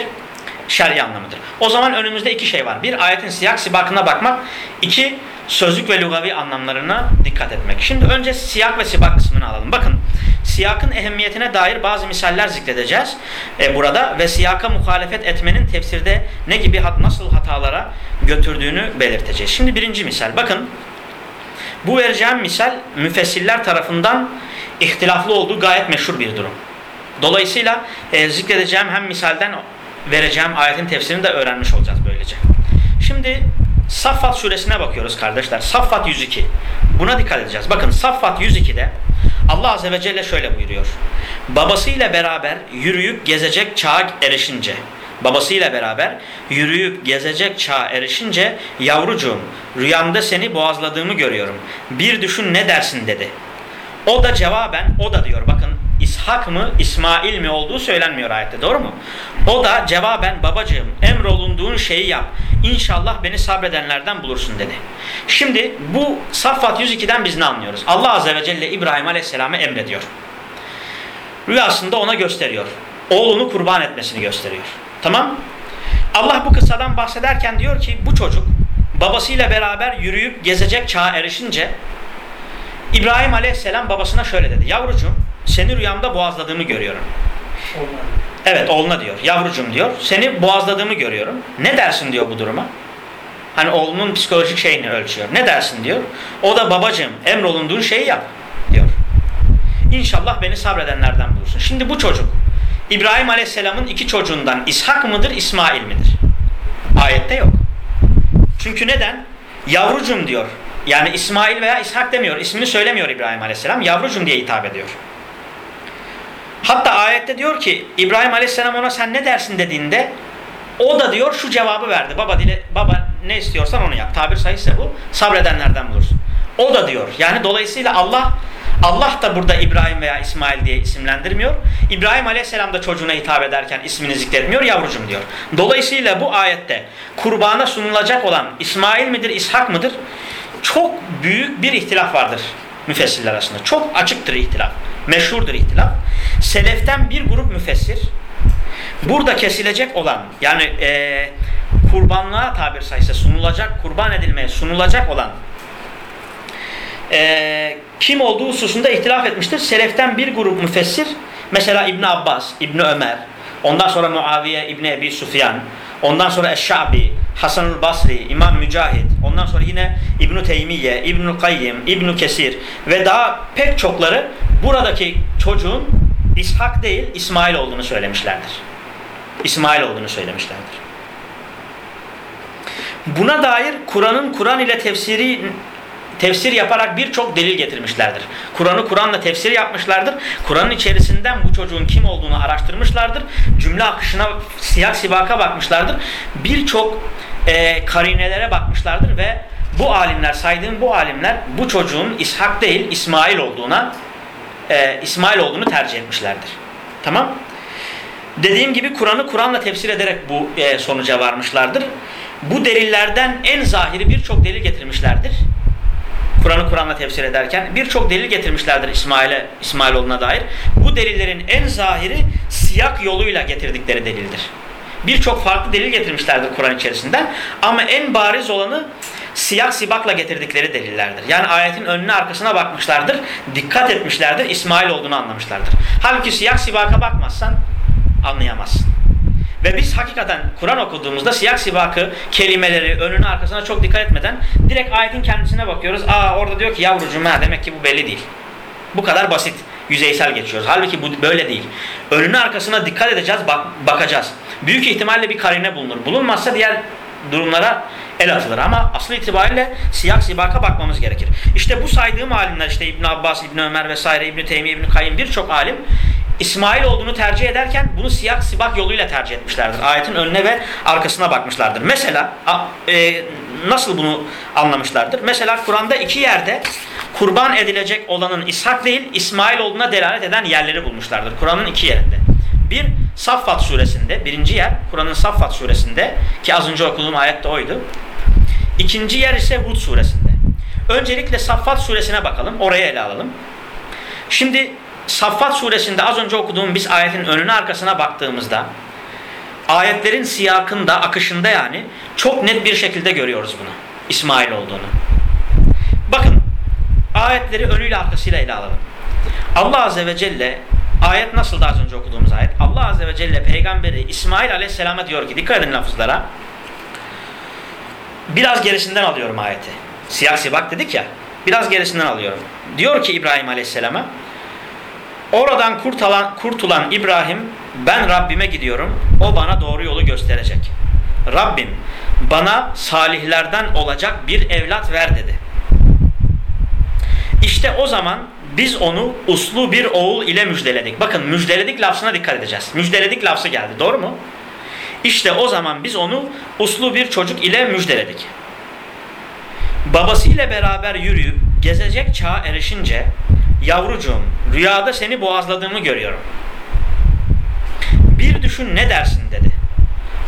Şer'i anlamıdır. O zaman önümüzde iki şey var. Bir ayetin siyak sibakına bakmak. iki sözlük ve lugavi anlamlarına dikkat etmek. Şimdi önce siyak ve sibak kısmını alalım. Bakın siyakın ehemmiyetine dair bazı misaller zikredeceğiz e, burada ve siyaka muhalefet etmenin tefsirde ne gibi nasıl hatalara götürdüğünü belirteceğiz. Şimdi birinci misal bakın bu vereceğim misal müfessiller tarafından ihtilaflı olduğu gayet meşhur bir durum. Dolayısıyla e, zikredeceğim hem misalden vereceğim ayetin tefsirini de öğrenmiş olacağız böylece. Şimdi Saffat suresine bakıyoruz kardeşler. Saffat 102. Buna dikkat edeceğiz. Bakın Saffat 102'de Allah Azze ve Celle şöyle buyuruyor. Babasıyla beraber yürüyüp gezecek çağa erişince, babasıyla beraber yürüyüp gezecek çağa erişince yavrucuğum rüyamda seni boğazladığımı görüyorum. Bir düşün ne dersin dedi. O da cevaben o da diyor bakın İshak mı İsmail mi olduğu söylenmiyor ayette doğru mu? O da cevaben babacığım emrolunduğun şeyi yap. İnşallah beni sabredenlerden bulursun dedi. Şimdi bu Saffat 102'den biz ne anlıyoruz? Allah Azze ve Celle İbrahim Aleyhisselam'a emrediyor. Rüyasında ona gösteriyor. Oğlunu kurban etmesini gösteriyor. Tamam Allah bu kıssadan bahsederken diyor ki bu çocuk babasıyla beraber yürüyüp gezecek çağa erişince İbrahim Aleyhisselam babasına şöyle dedi. Yavrucuğum seni rüyamda boğazladığımı görüyorum. Evet oğluna diyor. Yavrucuğum diyor. Seni boğazladığımı görüyorum. Ne dersin diyor bu duruma. Hani oğlunun psikolojik şeyini ölçüyor. Ne dersin diyor. O da babacığım emrolunduğun şeyi yap diyor. İnşallah beni sabredenlerden bulursun. Şimdi bu çocuk İbrahim Aleyhisselam'ın iki çocuğundan İshak mıdır İsmail midir? Ayette yok. Çünkü neden? Yavrucum diyor. Yani İsmail veya İshak demiyor. İsmini söylemiyor İbrahim Aleyhisselam. Yavrucum diye hitap ediyor. Hatta ayette diyor ki İbrahim Aleyhisselam ona sen ne dersin dediğinde o da diyor şu cevabı verdi. Baba dile baba ne istiyorsan onu yap. Tabir sayısı bu. Sabredenlerden bulursun. O da diyor. Yani dolayısıyla Allah Allah da burada İbrahim veya İsmail diye isimlendirmiyor. İbrahim Aleyhisselam da çocuğuna hitap ederken ismini zikretmiyor yavrucum diyor. Dolayısıyla bu ayette kurbana sunulacak olan İsmail midir, İshak mıdır? Çok büyük bir ihtilaf vardır müfessirler arasında. Çok açıktır ihtilaf. Meşhurdur ihtilaf. Seleften bir grup müfessir burada kesilecek olan yani e, kurbanlığa tabir sayısı sunulacak, kurban edilmeye sunulacak olan e, kim olduğu hususunda ihtilaf etmiştir. Seleften bir grup müfessir mesela İbn Abbas, İbn Ömer, ondan sonra Muaviye İbn Ebi Sufyan, ondan sonra Eşşabi, Hasanul Basri, İmam Mücahit, ondan sonra yine İbn Teymiye, İbn Kayyim, İbn Kesir ve daha pek çokları buradaki çocuğun İshak değil İsmail olduğunu söylemişlerdir. İsmail olduğunu söylemişlerdir. Buna dair Kur'an'ın Kur'an ile tefsiri tefsir yaparak birçok delil getirmişlerdir. Kur'an'ı Kur'an'la tefsir yapmışlardır. Kur'an'ın içerisinden bu çocuğun kim olduğunu araştırmışlardır. Cümle akışına, siyak sibaka bakmışlardır. Birçok e, karinelere bakmışlardır ve bu alimler, saydığım bu alimler bu çocuğun İshak değil İsmail olduğuna e, İsmail olduğunu tercih etmişlerdir. Tamam Dediğim gibi Kur'an'ı Kur'an'la tefsir ederek bu e, sonuca varmışlardır. Bu delillerden en zahiri birçok delil getirmişlerdir. Kur'an'ı Kur'an'la tefsir ederken birçok delil getirmişlerdir İsmail'e İsmailoğlu'na dair. Bu delillerin en zahiri siyak yoluyla getirdikleri delildir. Birçok farklı delil getirmişlerdir Kur'an içerisinden ama en bariz olanı siyak sibakla getirdikleri delillerdir. Yani ayetin önüne arkasına bakmışlardır, dikkat etmişlerdir, İsmail olduğunu anlamışlardır. Halbuki siyak sibaka bakmazsan anlayamazsın. Ve biz hakikaten Kur'an okuduğumuzda siyak sibakı, kelimeleri, önüne arkasına çok dikkat etmeden direkt ayetin kendisine bakıyoruz. Aa orada diyor ki yavrucuğum ha demek ki bu belli değil. Bu kadar basit, yüzeysel geçiyoruz. Halbuki bu böyle değil. Önüne arkasına dikkat edeceğiz, bak, bakacağız. Büyük ihtimalle bir karine bulunur. Bulunmazsa diğer durumlara el atılır ama asıl itibariyle siyak sibaka bakmamız gerekir. İşte bu saydığım alimler işte İbn Abbas, İbn Ömer vesaire, İbn Teymiye, İbn Kayyim birçok alim İsmail olduğunu tercih ederken bunu siyah sibak yoluyla tercih etmişlerdir. Ayetin önüne ve arkasına bakmışlardır. Mesela e, nasıl bunu anlamışlardır? Mesela Kur'an'da iki yerde kurban edilecek olanın İshak değil İsmail olduğuna delalet eden yerleri bulmuşlardır. Kur'an'ın iki yerinde. Bir Saffat suresinde birinci yer Kur'an'ın Saffat suresinde ki az önce okuduğum ayette oydu. İkinci yer ise Hud suresinde. Öncelikle Saffat suresine bakalım. Oraya ele alalım. Şimdi Saffat suresinde az önce okuduğum biz ayetin önüne arkasına baktığımızda ayetlerin siyakında, akışında yani çok net bir şekilde görüyoruz bunu. İsmail olduğunu. Ayetleri önüyle arkasıyla ele alalım. Allah Azze ve Celle ayet nasıl da az önce okuduğumuz ayet. Allah Azze ve Celle peygamberi İsmail Aleyhisselam'a diyor ki dikkat edin lafızlara. Biraz gerisinden alıyorum ayeti. Siyasi bak dedik ya. Biraz gerisinden alıyorum. Diyor ki İbrahim Aleyhisselam'a Oradan kurtulan, kurtulan İbrahim ben Rabbime gidiyorum. O bana doğru yolu gösterecek. Rabbim bana salihlerden olacak bir evlat ver dedi. İşte o zaman biz onu uslu bir oğul ile müjdeledik. Bakın müjdeledik lafzına dikkat edeceğiz. Müjdeledik lafzı geldi. Doğru mu? İşte o zaman biz onu uslu bir çocuk ile müjdeledik. Babasıyla beraber yürüyüp gezecek çağa erişince Yavrucuğum rüyada seni boğazladığımı görüyorum. Bir düşün ne dersin dedi.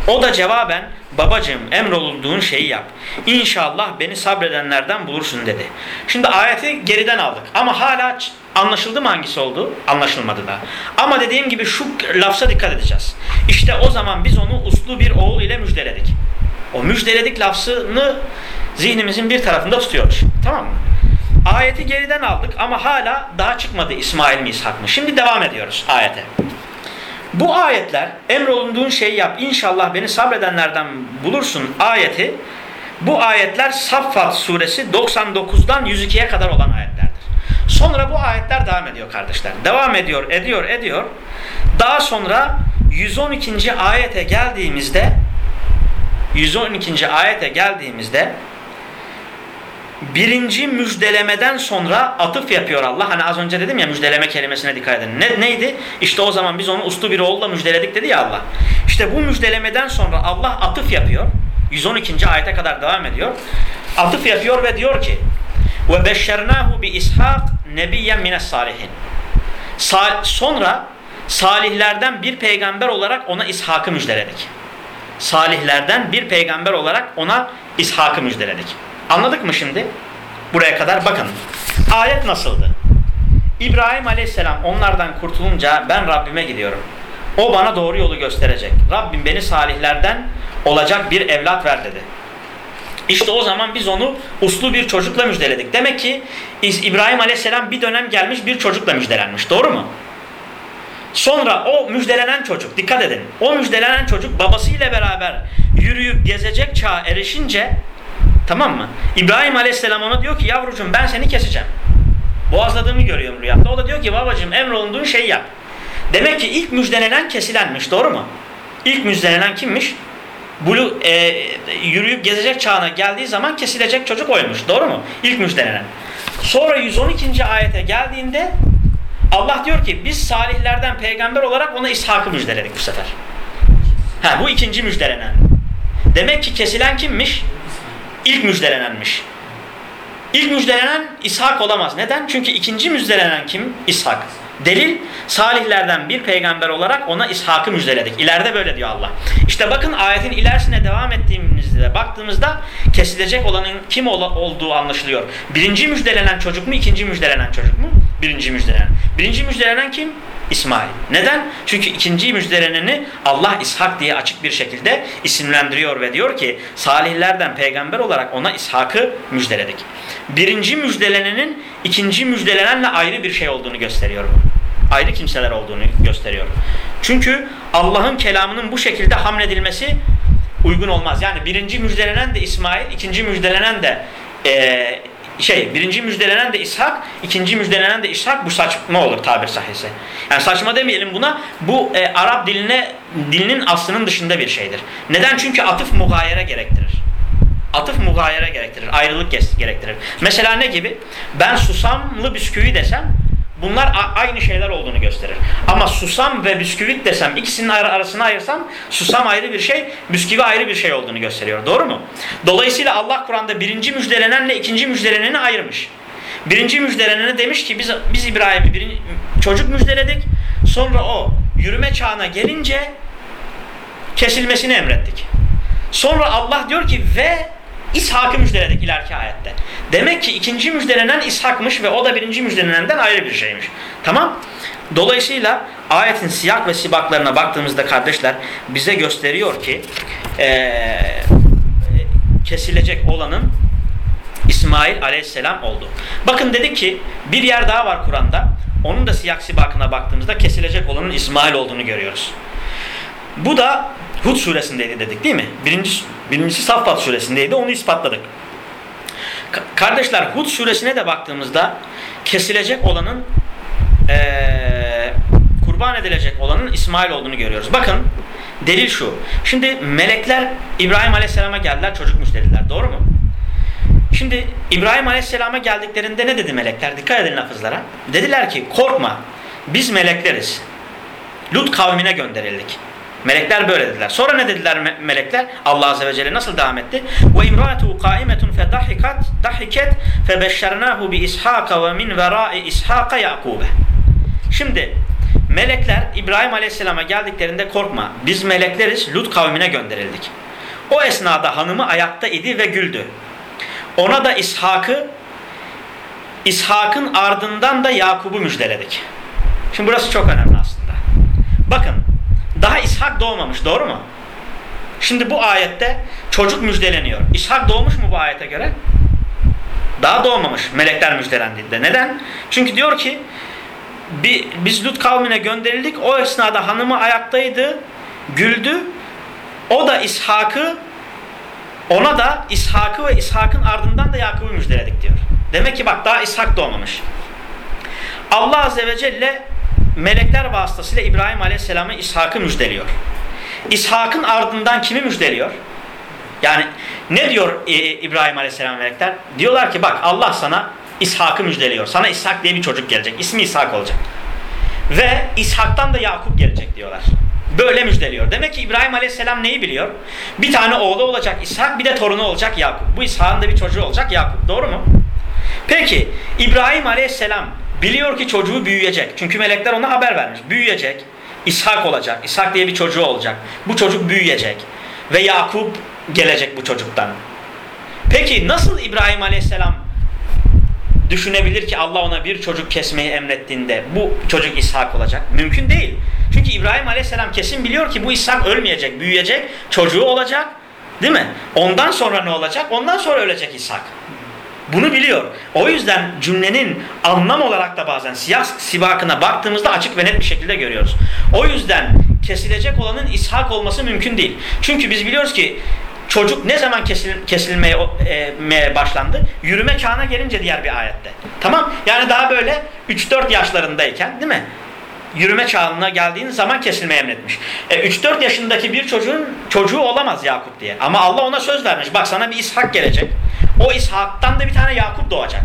O da cevaben babacığım emrolunduğun şeyi yap. İnşallah beni sabredenlerden bulursun dedi. Şimdi ayeti geriden aldık ama hala anlaşıldı mı hangisi oldu? Anlaşılmadı da. Ama dediğim gibi şu lafza dikkat edeceğiz. İşte o zaman biz onu uslu bir oğul ile müjdeledik. O müjdeledik lafzını zihnimizin bir tarafında tutuyoruz. Tamam mı? Ayeti geriden aldık ama hala daha çıkmadı İsmail mi İshak mı? Şimdi devam ediyoruz ayete. Bu ayetler emrolunduğun şeyi yap inşallah beni sabredenlerden bulursun ayeti bu ayetler Saffat suresi 99'dan 102'ye kadar olan ayetlerdir. Sonra bu ayetler devam ediyor kardeşler. Devam ediyor, ediyor, ediyor. Daha sonra 112. ayete geldiğimizde 112. ayete geldiğimizde birinci müjdelemeden sonra atıf yapıyor Allah. Hani az önce dedim ya müjdeleme kelimesine dikkat edin. Ne, neydi? İşte o zaman biz onu uslu bir oğulla müjdeledik dedi ya Allah. İşte bu müjdelemeden sonra Allah atıf yapıyor. 112. ayete kadar devam ediyor. Atıf yapıyor ve diyor ki ve beşşernahu bi ishak nebiyyen mines salihin. Sa sonra salihlerden bir peygamber olarak ona İshak'ı müjdeledik. Salihlerden bir peygamber olarak ona İshak'ı müjdeledik. Anladık mı şimdi? Buraya kadar bakın. Ayet nasıldı? İbrahim aleyhisselam onlardan kurtulunca ben Rabbime gidiyorum. O bana doğru yolu gösterecek. Rabbim beni salihlerden olacak bir evlat ver dedi. İşte o zaman biz onu uslu bir çocukla müjdeledik. Demek ki İbrahim aleyhisselam bir dönem gelmiş bir çocukla müjdelenmiş. Doğru mu? Sonra o müjdelenen çocuk, dikkat edin. O müjdelenen çocuk babasıyla beraber yürüyüp gezecek çağa erişince Tamam mı? İbrahim Aleyhisselam ona diyor ki yavrucuğum ben seni keseceğim. Boğazladığımı görüyorum rüyamda. O da diyor ki babacığım emrolunduğun şeyi yap. Demek ki ilk müjdelenen kesilenmiş. Doğru mu? İlk müjdelenen kimmiş? Bulu, e, yürüyüp gezecek çağına geldiği zaman kesilecek çocuk oymuş. Doğru mu? İlk müjdelenen. Sonra 112. ayete geldiğinde Allah diyor ki biz salihlerden peygamber olarak ona İshak'ı müjdeledik bu sefer. Ha, bu ikinci müjdelenen. Demek ki kesilen kimmiş? İlk müjdelenenmiş. İlk müjdelenen İshak olamaz. Neden? Çünkü ikinci müjdelenen kim? İshak. Delil, salihlerden bir peygamber olarak ona İshak'ı müjdeledik. İleride böyle diyor Allah. İşte bakın ayetin ilerisine devam ettiğimizde baktığımızda kesilecek olanın kim ol olduğu anlaşılıyor. Birinci müjdelenen çocuk mu, ikinci müjdelenen çocuk mu? Birinci müjdelenen. Birinci müjdelenen kim? İsmail. Neden? Çünkü ikinci müjdeleneni Allah İshak diye açık bir şekilde isimlendiriyor ve diyor ki salihlerden peygamber olarak ona İshak'ı müjdeledik. Birinci müjdelenenin ikinci müjdelenenle ayrı bir şey olduğunu gösteriyor. Ayrı kimseler olduğunu gösteriyor. Çünkü Allah'ın kelamının bu şekilde hamledilmesi uygun olmaz. Yani birinci müjdelenen de İsmail, ikinci müjdelenen de e, şey birinci müjdelenen de İshak, ikinci müjdelenen de İshak bu saçma olur tabir sahisi. Yani saçma demeyelim buna. Bu e, Arap diline dilinin aslının dışında bir şeydir. Neden? Çünkü atıf mugayere gerektirir. Atıf mugayere gerektirir. Ayrılık gerektirir. Mesela ne gibi? Ben susamlı bisküvi desem bunlar aynı şeyler olduğunu gösterir. Ama susam ve bisküvit desem ikisinin arasına ayırsam susam ayrı bir şey, bisküvi ayrı bir şey olduğunu gösteriyor. Doğru mu? Dolayısıyla Allah Kur'an'da birinci müjdelenenle ikinci müjdeleneni ayırmış. Birinci müjdelenene demiş ki biz, biz İbrahim'i çocuk müjdeledik. Sonra o yürüme çağına gelince kesilmesini emrettik. Sonra Allah diyor ki ve İshak'ı müjdeledik ileriki ayette. Demek ki ikinci müjdelenen İshak'mış ve o da birinci müjdelenenden ayrı bir şeymiş. Tamam? Dolayısıyla ayetin siyak ve sibaklarına baktığımızda kardeşler bize gösteriyor ki ee, kesilecek olanın İsmail aleyhisselam oldu. Bakın dedik ki bir yer daha var Kur'an'da. Onun da siyak sibakına baktığımızda kesilecek olanın İsmail olduğunu görüyoruz. Bu da Hud suresindeydi dedik değil mi? Birinci, birincisi Saffat suresindeydi onu ispatladık. Ka kardeşler Hud suresine de baktığımızda kesilecek olanın ee, kurban edilecek olanın İsmail olduğunu görüyoruz. Bakın delil şu. Şimdi melekler İbrahim Aleyhisselam'a geldiler çocuk müjdelediler. Doğru mu? Şimdi İbrahim Aleyhisselam'a geldiklerinde ne dedi melekler? Dikkat edin lafızlara. Dediler ki korkma biz melekleriz. Lut kavmine gönderildik. Melekler böyle dediler. Sonra ne dediler me melekler? Allah azze ve celle nasıl devam etti? Ve imratu qaimetun fedahikat dahiket febeşşernahu bi ishaka ve min vera'i ishaka yakube. Şimdi melekler İbrahim Aleyhisselam'a geldiklerinde korkma. Biz melekleriz. Lut kavmine gönderildik. O esnada hanımı ayakta idi ve güldü. Ona da İshak'ı İshak'ın ardından da Yakub'u müjdeledik. Şimdi burası çok önemli aslında. Bakın daha İshak doğmamış doğru mu? Şimdi bu ayette çocuk müjdeleniyor. İshak doğmuş mu bu ayete göre? Daha doğmamış melekler müjdelendiğinde. Neden? Çünkü diyor ki biz Lut kavmine gönderildik. O esnada hanımı ayaktaydı, güldü. O da İshak'ı ona da İshak'ı ve İshak'ın ardından da Yakup'u müjdeledik diyor. Demek ki bak daha İshak doğmamış. Allah Azze ve Celle melekler vasıtasıyla İbrahim Aleyhisselam'ı İshak'ı müjdeliyor. İshak'ın ardından kimi müjdeliyor? Yani ne diyor e, İbrahim Aleyhisselam melekler? Diyorlar ki bak Allah sana İshak'ı müjdeliyor. Sana İshak diye bir çocuk gelecek. İsmi İshak olacak. Ve İshak'tan da Yakup gelecek diyorlar. Böyle müjdeliyor. Demek ki İbrahim Aleyhisselam neyi biliyor? Bir tane oğlu olacak İshak, bir de torunu olacak Yakup. Bu İshak'ın da bir çocuğu olacak Yakup. Doğru mu? Peki İbrahim Aleyhisselam biliyor ki çocuğu büyüyecek. Çünkü melekler ona haber vermiş. Büyüyecek. İshak olacak. İshak diye bir çocuğu olacak. Bu çocuk büyüyecek. Ve Yakup gelecek bu çocuktan. Peki nasıl İbrahim Aleyhisselam düşünebilir ki Allah ona bir çocuk kesmeyi emrettiğinde bu çocuk İshak olacak? Mümkün değil. Çünkü İbrahim Aleyhisselam kesin biliyor ki bu İshak ölmeyecek, büyüyecek, çocuğu olacak. Değil mi? Ondan sonra ne olacak? Ondan sonra ölecek İshak. Bunu biliyor. O yüzden cümlenin anlam olarak da bazen siyah sibakına baktığımızda açık ve net bir şekilde görüyoruz. O yüzden kesilecek olanın ishak olması mümkün değil. Çünkü biz biliyoruz ki çocuk ne zaman kesil, kesilmeye e, başlandı? Yürüme çağına gelince diğer bir ayette. Tamam? Yani daha böyle 3-4 yaşlarındayken değil mi? Yürüme çağına geldiğin zaman kesilmeye emretmiş. E, 3-4 yaşındaki bir çocuğun çocuğu olamaz Yakup diye. Ama Allah ona söz vermiş. Bak sana bir ishak gelecek. O İshak'tan da bir tane Yakup doğacak.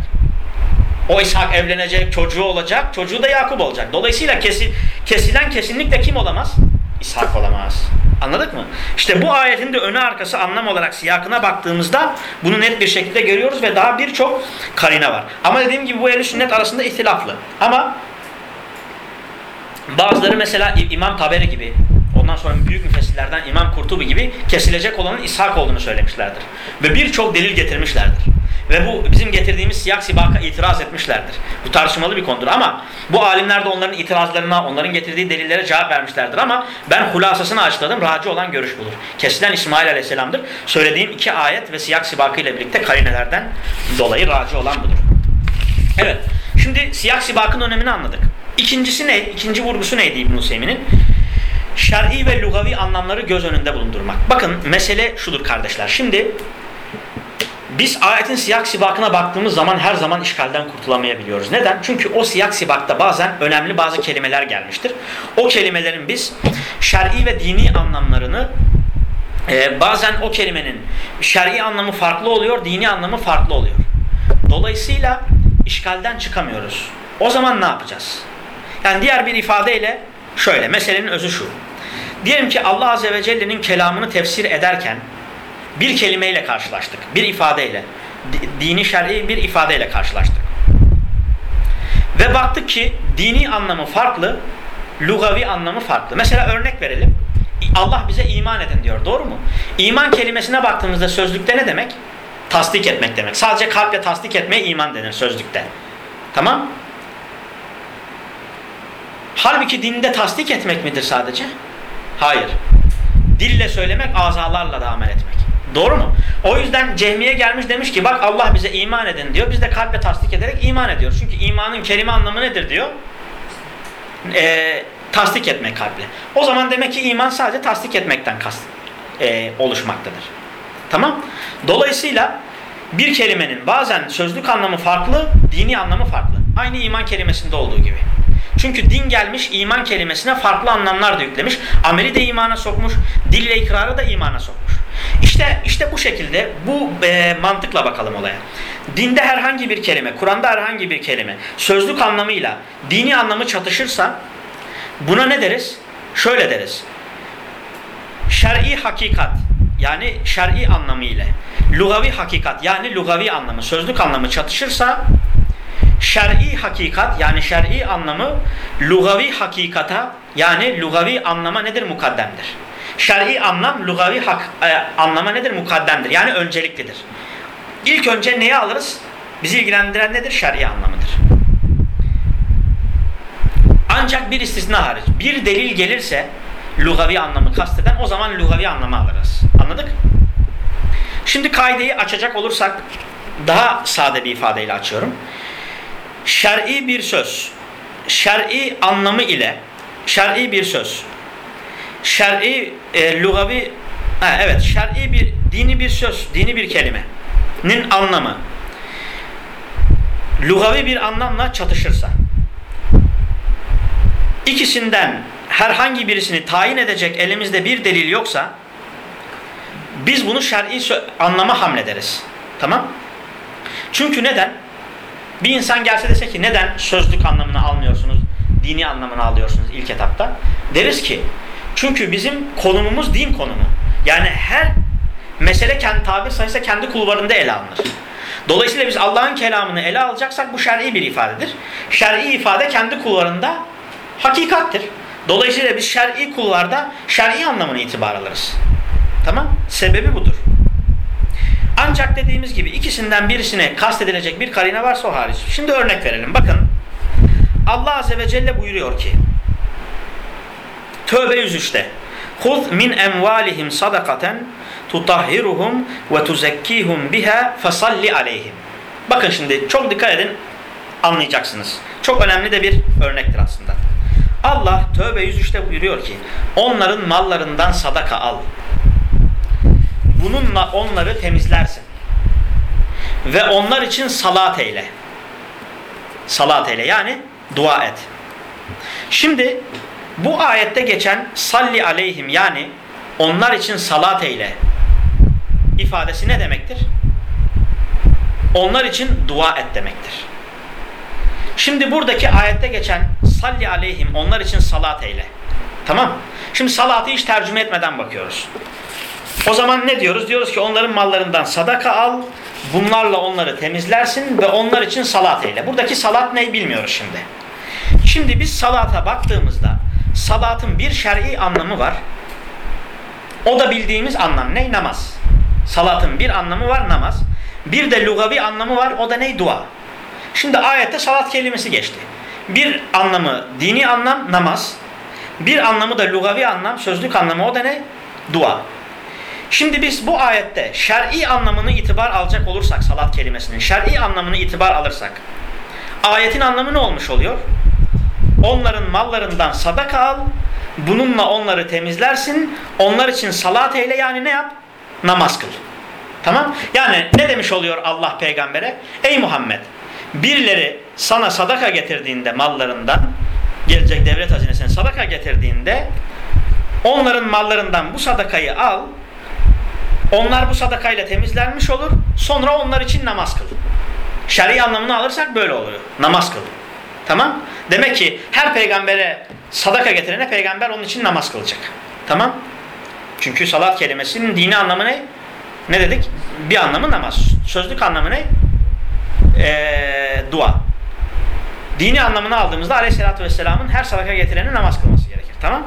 O İshak evlenecek, çocuğu olacak, çocuğu da Yakup olacak. Dolayısıyla kesil, kesilen kesinlikle kim olamaz? İshak olamaz. Anladık mı? İşte bu ayetin de önü arkası anlam olarak siyakına baktığımızda bunu net bir şekilde görüyoruz ve daha birçok karine var. Ama dediğim gibi bu ehl sünnet arasında ihtilaflı. Ama bazıları mesela İmam Taberi gibi ondan sonra büyük müfessirlerden İmam Kurtubi gibi kesilecek olanın İshak olduğunu söylemişlerdir. Ve birçok delil getirmişlerdir. Ve bu bizim getirdiğimiz siyah sibaka itiraz etmişlerdir. Bu tartışmalı bir konudur ama bu alimler de onların itirazlarına, onların getirdiği delillere cevap vermişlerdir ama ben hulasasını açıkladım. Raci olan görüş budur. Kesilen İsmail Aleyhisselam'dır. Söylediğim iki ayet ve siyah sibaka ile birlikte karinelerden dolayı raci olan budur. Evet. Şimdi siyah sibakın önemini anladık. İkincisi ne? İkinci vurgusu neydi İbn-i Hüseyin'in? şer'i ve lugavi anlamları göz önünde bulundurmak. Bakın mesele şudur kardeşler. Şimdi biz ayetin siyak sibakına baktığımız zaman her zaman işgalden kurtulamayabiliyoruz. Neden? Çünkü o siyak sibakta bazen önemli bazı kelimeler gelmiştir. O kelimelerin biz şer'i ve dini anlamlarını e, bazen o kelimenin şer'i anlamı farklı oluyor, dini anlamı farklı oluyor. Dolayısıyla işgalden çıkamıyoruz. O zaman ne yapacağız? Yani diğer bir ifadeyle şöyle, meselenin özü şu. Diyelim ki Allah Azze ve Celle'nin kelamını tefsir ederken bir kelimeyle karşılaştık. Bir ifadeyle. Dini şer'i bir ifadeyle karşılaştık. Ve baktık ki dini anlamı farklı, lugavi anlamı farklı. Mesela örnek verelim. Allah bize iman edin diyor. Doğru mu? İman kelimesine baktığımızda sözlükte ne demek? Tasdik etmek demek. Sadece kalple tasdik etmeye iman denir sözlükte. Tamam? Halbuki dinde tasdik etmek midir sadece? Hayır. Dille söylemek, azalarla da amel etmek. Doğru mu? O yüzden cehmiye gelmiş demiş ki bak Allah bize iman edin diyor. Biz de kalple tasdik ederek iman ediyoruz. Çünkü imanın kelime anlamı nedir diyor? Ee, tasdik etmek kalple. O zaman demek ki iman sadece tasdik etmekten kast, e, oluşmaktadır. Tamam? Dolayısıyla bir kelimenin bazen sözlük anlamı farklı, dini anlamı farklı. Aynı iman kelimesinde olduğu gibi. Çünkü din gelmiş iman kelimesine farklı anlamlar da yüklemiş. Ameli de imana sokmuş, dille ikrarı da imana sokmuş. İşte işte bu şekilde bu e, mantıkla bakalım olaya. Dinde herhangi bir kelime, Kur'an'da herhangi bir kelime sözlük anlamıyla dini anlamı çatışırsa buna ne deriz? Şöyle deriz. Şer'i hakikat yani şer'i anlamı ile lugavi hakikat yani lugavi anlamı, sözlük anlamı çatışırsa şer'i hakikat yani şer'i anlamı lugavi hakikata yani lugavi anlama nedir? Mukaddemdir. Şer'i anlam lugavi hak, e, anlama nedir? Mukaddemdir. Yani önceliklidir. İlk önce neyi alırız? Bizi ilgilendiren nedir? Şer'i anlamıdır. Ancak bir istisna hariç. Bir delil gelirse lugavi anlamı kasteden o zaman lugavi anlamı alırız. Anladık? Şimdi kaideyi açacak olursak daha sade bir ifadeyle açıyorum. Şer'i bir söz, şer'i anlamı ile şer'i bir söz, şer'i e, lugavi ha, evet şer'i bir dini bir söz, dini bir kelimenin anlamı lugavi bir anlamla çatışırsa ikisinden herhangi birisini tayin edecek elimizde bir delil yoksa biz bunu şer'i anlama hamlederiz. Tamam? Çünkü neden? Bir insan gelse dese ki neden sözlük anlamını almıyorsunuz, dini anlamını alıyorsunuz ilk etapta? Deriz ki çünkü bizim konumumuz din konumu. Yani her mesele kendi tabir sayısı kendi kulvarında ele alınır. Dolayısıyla biz Allah'ın kelamını ele alacaksak bu şer'i bir ifadedir. Şer'i ifade kendi kulvarında hakikattir. Dolayısıyla biz şer'i kullarda şer'i anlamını itibar alırız. Tamam? Sebebi budur. Ancak dediğimiz gibi ikisinden birisine kastedilecek bir karine varsa o hariç. Şimdi örnek verelim. Bakın Allah Azze ve Celle buyuruyor ki Tövbe 103'te Huz min emvalihim sadakaten tutahhiruhum ve tuzekkihum biha fesalli aleyhim. Bakın şimdi çok dikkat edin anlayacaksınız. Çok önemli de bir örnektir aslında. Allah Tövbe 103'te buyuruyor ki onların mallarından sadaka al. Bununla onları temizlersin. Ve onlar için salat eyle. Salat eyle yani dua et. Şimdi bu ayette geçen salli aleyhim yani onlar için salat eyle ifadesi ne demektir? Onlar için dua et demektir. Şimdi buradaki ayette geçen salli aleyhim onlar için salat eyle. Tamam Şimdi salatı hiç tercüme etmeden bakıyoruz. O zaman ne diyoruz? Diyoruz ki onların mallarından sadaka al, bunlarla onları temizlersin ve onlar için salat eyle. Buradaki salat ne bilmiyoruz şimdi. Şimdi biz salata baktığımızda salatın bir şer'i anlamı var. O da bildiğimiz anlam ne? Namaz. Salatın bir anlamı var namaz. Bir de lugavi anlamı var o da ne? Dua. Şimdi ayette salat kelimesi geçti. Bir anlamı dini anlam namaz. Bir anlamı da lugavi anlam sözlük anlamı o da ne? Dua. Şimdi biz bu ayette şer'i anlamını itibar alacak olursak salat kelimesinin şer'i anlamını itibar alırsak ayetin anlamı ne olmuş oluyor? Onların mallarından sadaka al, bununla onları temizlersin, onlar için salat eyle yani ne yap? Namaz kıl. Tamam? Yani ne demiş oluyor Allah peygambere? Ey Muhammed birileri sana sadaka getirdiğinde mallarından gelecek devlet hazinesine sadaka getirdiğinde onların mallarından bu sadakayı al onlar bu sadakayla temizlenmiş olur sonra onlar için namaz kıl. Şer'i anlamını alırsak böyle oluyor. Namaz kıl. Tamam? Demek ki her peygambere sadaka getirene peygamber onun için namaz kılacak. Tamam? Çünkü salat kelimesinin dini anlamı ne? Ne dedik? Bir anlamı namaz. Sözlük anlamı ne? Ee, dua. Dini anlamını aldığımızda aleyhissalatü vesselamın her sadaka getirene namaz kılması gerekir. Tamam?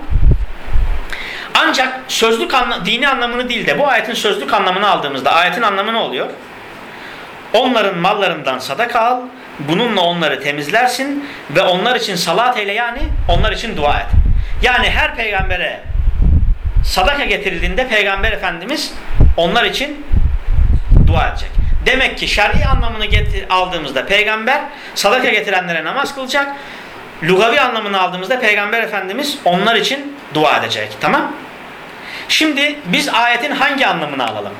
Ancak sözlük anla dini anlamını değil de bu ayetin sözlük anlamını aldığımızda ayetin anlamı ne oluyor? Onların mallarından sadaka al, bununla onları temizlersin ve onlar için salat eyle yani onlar için dua et. Yani her peygambere sadaka getirildiğinde peygamber efendimiz onlar için dua edecek. Demek ki şer'i anlamını aldığımızda peygamber sadaka getirenlere namaz kılacak. Lugavi anlamını aldığımızda peygamber efendimiz onlar için dua edecek. Tamam? Şimdi biz ayetin hangi anlamını alalım?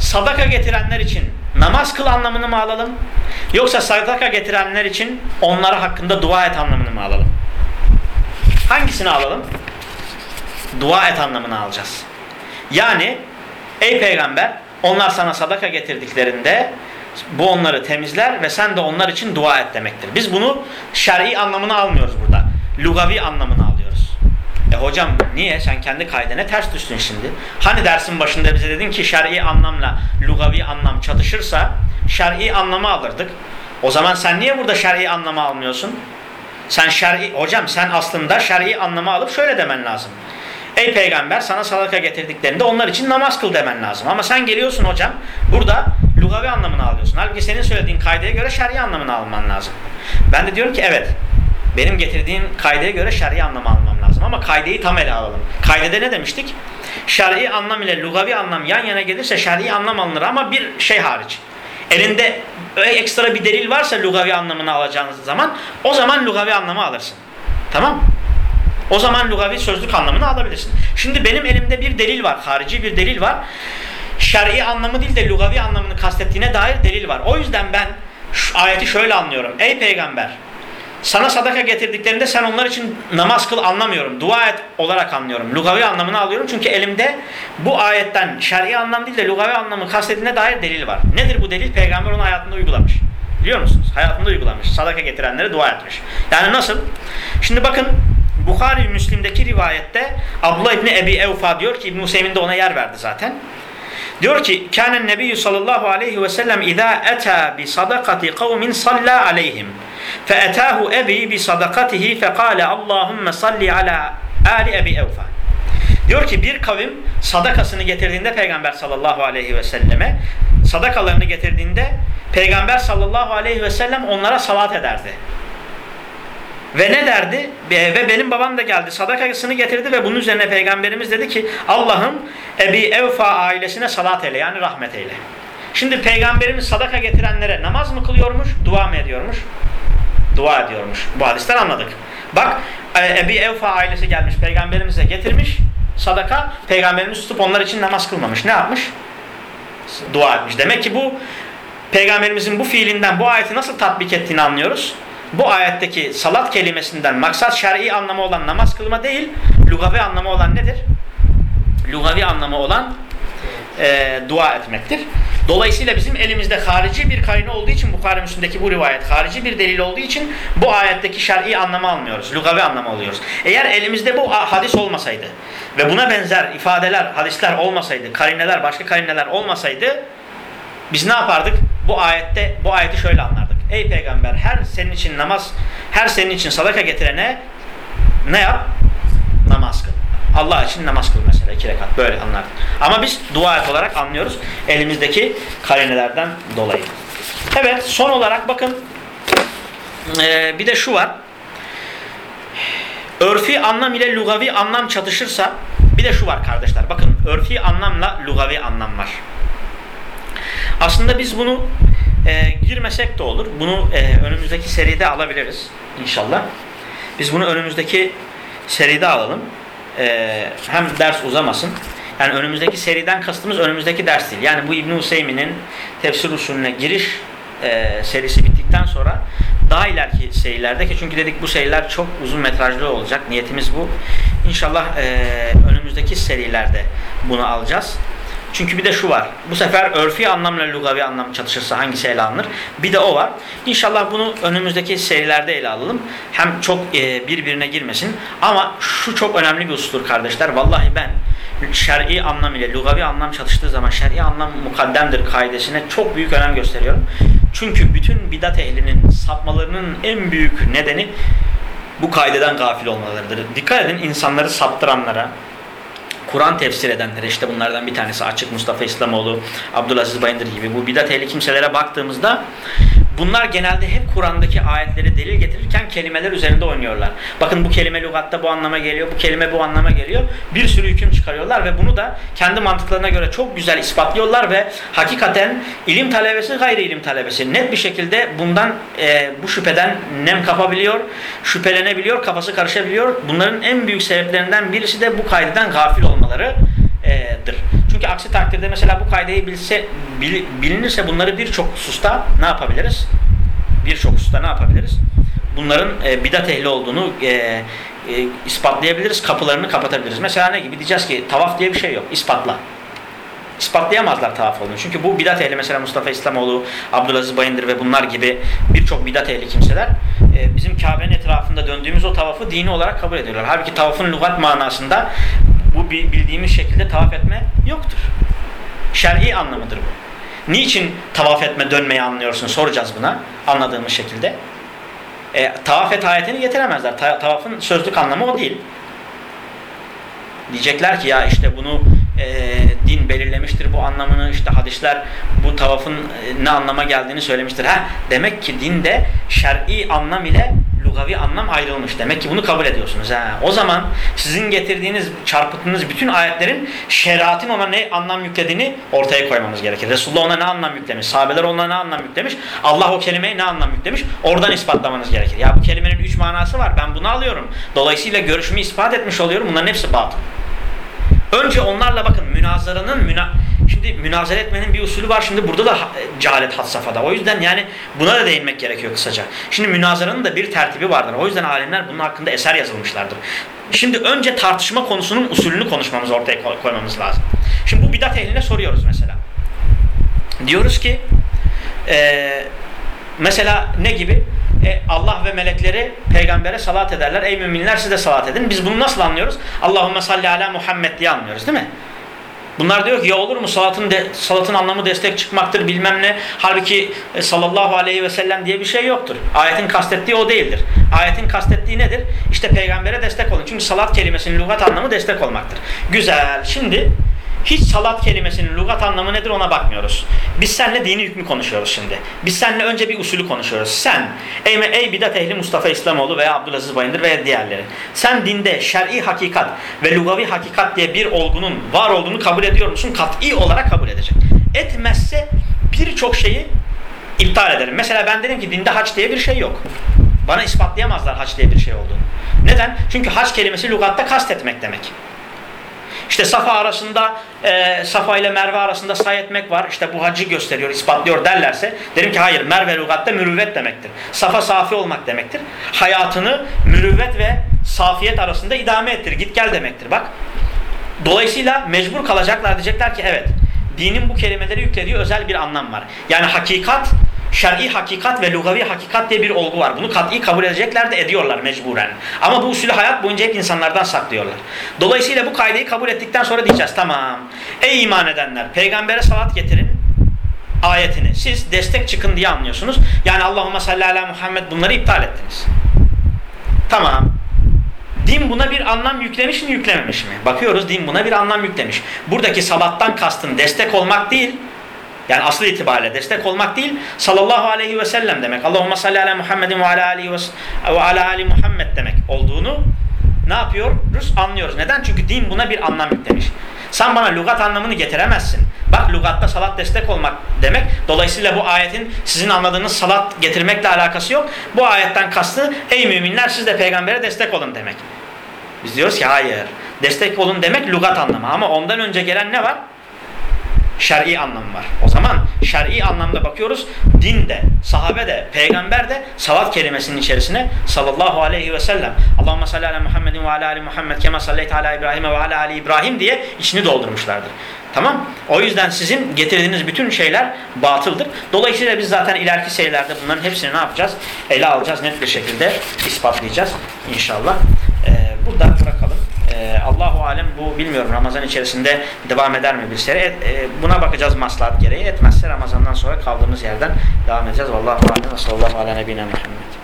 Sadaka getirenler için namaz kıl anlamını mı alalım? Yoksa sadaka getirenler için onlara hakkında dua et anlamını mı alalım? Hangisini alalım? Dua et anlamını alacağız. Yani ey peygamber onlar sana sadaka getirdiklerinde bu onları temizler ve sen de onlar için dua et demektir. Biz bunu şer'i anlamını almıyoruz burada. Lugavi anlamını. E hocam niye? Sen kendi kaydene ters düştün şimdi. Hani dersin başında bize dedin ki şer'i anlamla lugavi anlam çatışırsa şer'i anlamı alırdık. O zaman sen niye burada şer'i anlamı almıyorsun? Sen şer'i, hocam sen aslında şer'i anlamı alıp şöyle demen lazım. Ey peygamber sana sadaka getirdiklerinde onlar için namaz kıl demen lazım. Ama sen geliyorsun hocam burada lugavi anlamını alıyorsun. Halbuki senin söylediğin kaydaya göre şer'i anlamını alman lazım. Ben de diyorum ki evet Benim getirdiğim kaideye göre şer'i anlamı almam lazım. Ama kaideyi tam ele alalım. Kaidede ne demiştik? Şer'i anlam ile lugavi anlam yan yana gelirse şer'i anlam alınır ama bir şey hariç. Elinde ekstra bir delil varsa lugavi anlamını alacağınız zaman o zaman lugavi anlamı alırsın. Tamam O zaman lugavi sözlük anlamını alabilirsin. Şimdi benim elimde bir delil var. Harici bir delil var. Şer'i anlamı değil de lugavi anlamını kastettiğine dair delil var. O yüzden ben şu ayeti şöyle anlıyorum. Ey peygamber sana sadaka getirdiklerinde sen onlar için namaz kıl anlamıyorum. Dua et olarak anlıyorum. Lugavi anlamını alıyorum. Çünkü elimde bu ayetten şer'i anlam değil de lugavi anlamı kastettiğine dair delil var. Nedir bu delil? Peygamber onu hayatında uygulamış. Biliyor musunuz? Hayatında uygulamış. Sadaka getirenlere dua etmiş. Yani nasıl? Şimdi bakın Bukhari Müslim'deki rivayette Abdullah İbni Ebi Evfa diyor ki İbn Hüseyin de ona yer verdi zaten. Diyor ki kânen nebiyyü sallallahu aleyhi ve sellem izâ etâ bi sadakati kavmin sallâ aleyhim. Fe etâhu ebi bi sadakatihi fe kâle Allahümme salli ala âli ebi evfa. Diyor ki bir kavim sadakasını getirdiğinde Peygamber sallallahu aleyhi ve selleme sadakalarını getirdiğinde Peygamber sallallahu aleyhi ve sellem onlara salat ederdi. Ve ne derdi? Ve benim babam da geldi. Sadakasını getirdi ve bunun üzerine Peygamberimiz dedi ki Allah'ım Ebi Evfa ailesine salat eyle yani rahmet eyle. Şimdi Peygamberimiz sadaka getirenlere namaz mı kılıyormuş, dua mı ediyormuş? Dua ediyormuş. Bu hadisten anladık. Bak Ebi Evfa ailesi gelmiş Peygamberimize getirmiş sadaka. Peygamberimiz tutup onlar için namaz kılmamış. Ne yapmış? Dua etmiş. Demek ki bu Peygamberimizin bu fiilinden bu ayeti nasıl tatbik ettiğini anlıyoruz bu ayetteki salat kelimesinden maksat şer'i anlamı olan namaz kılma değil, lugavi anlamı olan nedir? Lugavi anlamı olan e, dua etmektir. Dolayısıyla bizim elimizde harici bir karine olduğu için Bukhari Müslim'deki bu rivayet harici bir delil olduğu için bu ayetteki şer'i anlamı almıyoruz. Lugavi anlamı alıyoruz. Eğer elimizde bu hadis olmasaydı ve buna benzer ifadeler, hadisler olmasaydı, karineler, başka karineler olmasaydı biz ne yapardık? Bu ayette bu ayeti şöyle anlardık. Ey peygamber her senin için namaz, her senin için sadaka getirene ne yap? Namaz kıl. Allah için namaz kıl mesela iki rekat böyle anlardık. Ama biz dua et olarak anlıyoruz elimizdeki karinelerden dolayı. Evet son olarak bakın ee, bir de şu var. Örfi anlam ile lugavi anlam çatışırsa bir de şu var kardeşler. Bakın örfi anlamla lugavi anlam var. Aslında biz bunu e, girmesek de olur. Bunu e, önümüzdeki seride alabiliriz inşallah. Biz bunu önümüzdeki seride alalım. E, hem ders uzamasın. Yani önümüzdeki seriden kastımız önümüzdeki ders değil. Yani bu İbn Hüseyin'in tefsir usulüne giriş e, serisi bittikten sonra daha ileriki serilerde ki çünkü dedik bu seriler çok uzun metrajlı olacak. Niyetimiz bu. İnşallah e, önümüzdeki serilerde bunu alacağız. Çünkü bir de şu var. Bu sefer örfi anlamla lugavi anlam çatışırsa hangisi ele alınır? Bir de o var. İnşallah bunu önümüzdeki serilerde ele alalım. Hem çok e, birbirine girmesin. Ama şu çok önemli bir husustur kardeşler. Vallahi ben şer'i anlam ile lugavi anlam çatıştığı zaman şer'i anlam mukaddemdir kaidesine çok büyük önem gösteriyorum. Çünkü bütün bidat ehlinin sapmalarının en büyük nedeni bu kaideden gafil olmalarıdır. Dikkat edin insanları saptıranlara, Kur'an tefsir edenlere işte bunlardan bir tanesi Açık Mustafa İslamoğlu, Abdülaziz Bayındır gibi bu bidat ehli kimselere baktığımızda bunlar genelde hep Kur'an'daki ayetleri delil getirirken kelimeler üzerinde oynuyorlar. Bakın bu kelime lügatta bu anlama geliyor, bu kelime bu anlama geliyor. Bir sürü hüküm çıkarıyorlar ve bunu da kendi mantıklarına göre çok güzel ispatlıyorlar ve hakikaten ilim talebesi gayri ilim talebesi net bir şekilde bundan e, bu şüpheden nem kapabiliyor, şüphelenebiliyor, kafası karışabiliyor. Bunların en büyük sebeplerinden birisi de bu kaydeden gafil olmalarıdır. Çünkü aksi takdirde mesela bu kaydeyi bilse, bil, bilinirse bunları birçok hususta ne yapabiliriz? Birçok hususta ne yapabiliriz? Bunların e, bidat ehli olduğunu e, e, ispatlayabiliriz, kapılarını kapatabiliriz. Mesela ne gibi? Diyeceğiz ki tavaf diye bir şey yok. İspatla. İspatlayamazlar tavaf olduğunu. Çünkü bu bidat ehli mesela Mustafa İslamoğlu, Abdülaziz Bayındır ve bunlar gibi birçok bidat ehli kimseler e, bizim Kabe'nin etrafında döndüğümüz o tavafı dini olarak kabul ediyorlar. Halbuki tavafın lügat manasında bu bildiğimiz şekilde tavaf etme yoktur. Şer'i anlamıdır bu. Niçin tavaf etme dönmeyi anlıyorsun soracağız buna anladığımız şekilde. E, tavaf et ayetini getiremezler. Ta tavafın sözlük anlamı o değil. Diyecekler ki ya işte bunu e, din belirlemiştir bu anlamını işte hadisler bu tavafın e, ne anlama geldiğini söylemiştir. Ha demek ki dinde şer'i anlam ile lugavi anlam ayrılmış. Demek ki bunu kabul ediyorsunuz. Ha. O zaman sizin getirdiğiniz, çarpıttığınız bütün ayetlerin şeriatın ona ne anlam yüklediğini ortaya koymamız gerekir. Resulullah ona ne anlam yüklemiş, sahabeler ona ne anlam yüklemiş, Allah o kelimeye ne anlam yüklemiş, oradan ispatlamanız gerekir. Ya bu kelimenin üç manası var, ben bunu alıyorum. Dolayısıyla görüşümü ispat etmiş oluyorum, bunların hepsi batıl. Önce onlarla bakın münazaranın müna şimdi münazara etmenin bir usulü var. Şimdi burada da ha- cehalet had safhada. O yüzden yani buna da değinmek gerekiyor kısaca. Şimdi münazaranın da bir tertibi vardır. O yüzden alimler bunun hakkında eser yazılmışlardır. Şimdi önce tartışma konusunun usulünü konuşmamız ortaya koy- koymamız lazım. Şimdi bu bidat ehline soruyoruz mesela. Diyoruz ki eee Mesela ne gibi? E, Allah ve melekleri peygambere salat ederler. Ey müminler siz de salat edin. Biz bunu nasıl anlıyoruz? Allahümme salli ala Muhammed diye anlıyoruz değil mi? Bunlar diyor ki ya olur mu salatın de, salatın anlamı destek çıkmaktır bilmem ne. Halbuki e, sallallahu aleyhi ve sellem diye bir şey yoktur. Ayetin kastettiği o değildir. Ayetin kastettiği nedir? İşte peygambere destek olun. Çünkü salat kelimesinin lügat anlamı destek olmaktır. Güzel. Şimdi hiç salat kelimesinin lügat anlamı nedir ona bakmıyoruz. Biz seninle dini hükmü konuşuyoruz şimdi. Biz seninle önce bir usulü konuşuyoruz. Sen ey, ey bidat ehli Mustafa İslamoğlu veya Abdülaziz Bayındır veya diğerleri. Sen dinde şer'i hakikat ve lugavi hakikat diye bir olgunun var olduğunu kabul ediyor musun? Kat'i olarak kabul edecek. Etmezse birçok şeyi iptal ederim. Mesela ben dedim ki dinde haç diye bir şey yok. Bana ispatlayamazlar haç diye bir şey olduğunu. Neden? Çünkü haç kelimesi lügatta kastetmek demek. İşte Safa arasında e, Safa ile Merve arasında say etmek var. İşte bu hacı gösteriyor, ispatlıyor derlerse derim ki hayır Merve lügatta mürüvvet demektir. Safa safi olmak demektir. Hayatını mürüvvet ve safiyet arasında idame ettir. Git gel demektir bak. Dolayısıyla mecbur kalacaklar diyecekler ki evet dinin bu kelimeleri yüklediği özel bir anlam var. Yani hakikat şer'i hakikat ve lugavi hakikat diye bir olgu var. Bunu kat'i kabul edecekler de ediyorlar mecburen. Ama bu usulü hayat boyunca hep insanlardan saklıyorlar. Dolayısıyla bu kaydeyi kabul ettikten sonra diyeceğiz tamam. Ey iman edenler peygambere salat getirin ayetini. Siz destek çıkın diye anlıyorsunuz. Yani Allahümme salli ala Muhammed bunları iptal ettiniz. Tamam. Din buna bir anlam yüklemiş mi yüklememiş mi? Bakıyoruz din buna bir anlam yüklemiş. Buradaki salattan kastın destek olmak değil, yani asıl itibariyle destek olmak değil, sallallahu aleyhi ve sellem demek. Allahümme salli ala Muhammedin ve ala alihi ve, ve ala ali Muhammed demek olduğunu ne yapıyoruz? Anlıyoruz. Neden? Çünkü din buna bir anlam yüklemiş. Sen bana lügat anlamını getiremezsin. Bak lügatta salat destek olmak demek. Dolayısıyla bu ayetin sizin anladığınız salat getirmekle alakası yok. Bu ayetten kastı ey müminler siz de peygambere destek olun demek. Biz diyoruz ki hayır. Destek olun demek lügat anlamı ama ondan önce gelen ne var? Şer'i anlamı var. O zaman şer'i anlamda bakıyoruz. Din de, sahabe de, peygamber de salat kelimesinin içerisine sallallahu aleyhi ve sellem Allahümme salli ala Muhammedin ve ala ali Muhammed kema salleyte ala İbrahim ve ala ali İbrahim diye içini doldurmuşlardır. Tamam? O yüzden sizin getirdiğiniz bütün şeyler batıldır. Dolayısıyla biz zaten ileriki şeylerde bunların hepsini ne yapacağız? Ele alacağız. Net bir şekilde ispatlayacağız. İnşallah. Ee, burada bırakalım. Ee, Allahu alem bu bilmiyorum Ramazan içerisinde devam eder mi bir seri? E, buna bakacağız maslahat gereği. Etmezse Ramazan'dan sonra kaldığımız yerden devam edeceğiz. Vallahu alem ve sallallahu ala nebine Muhammed.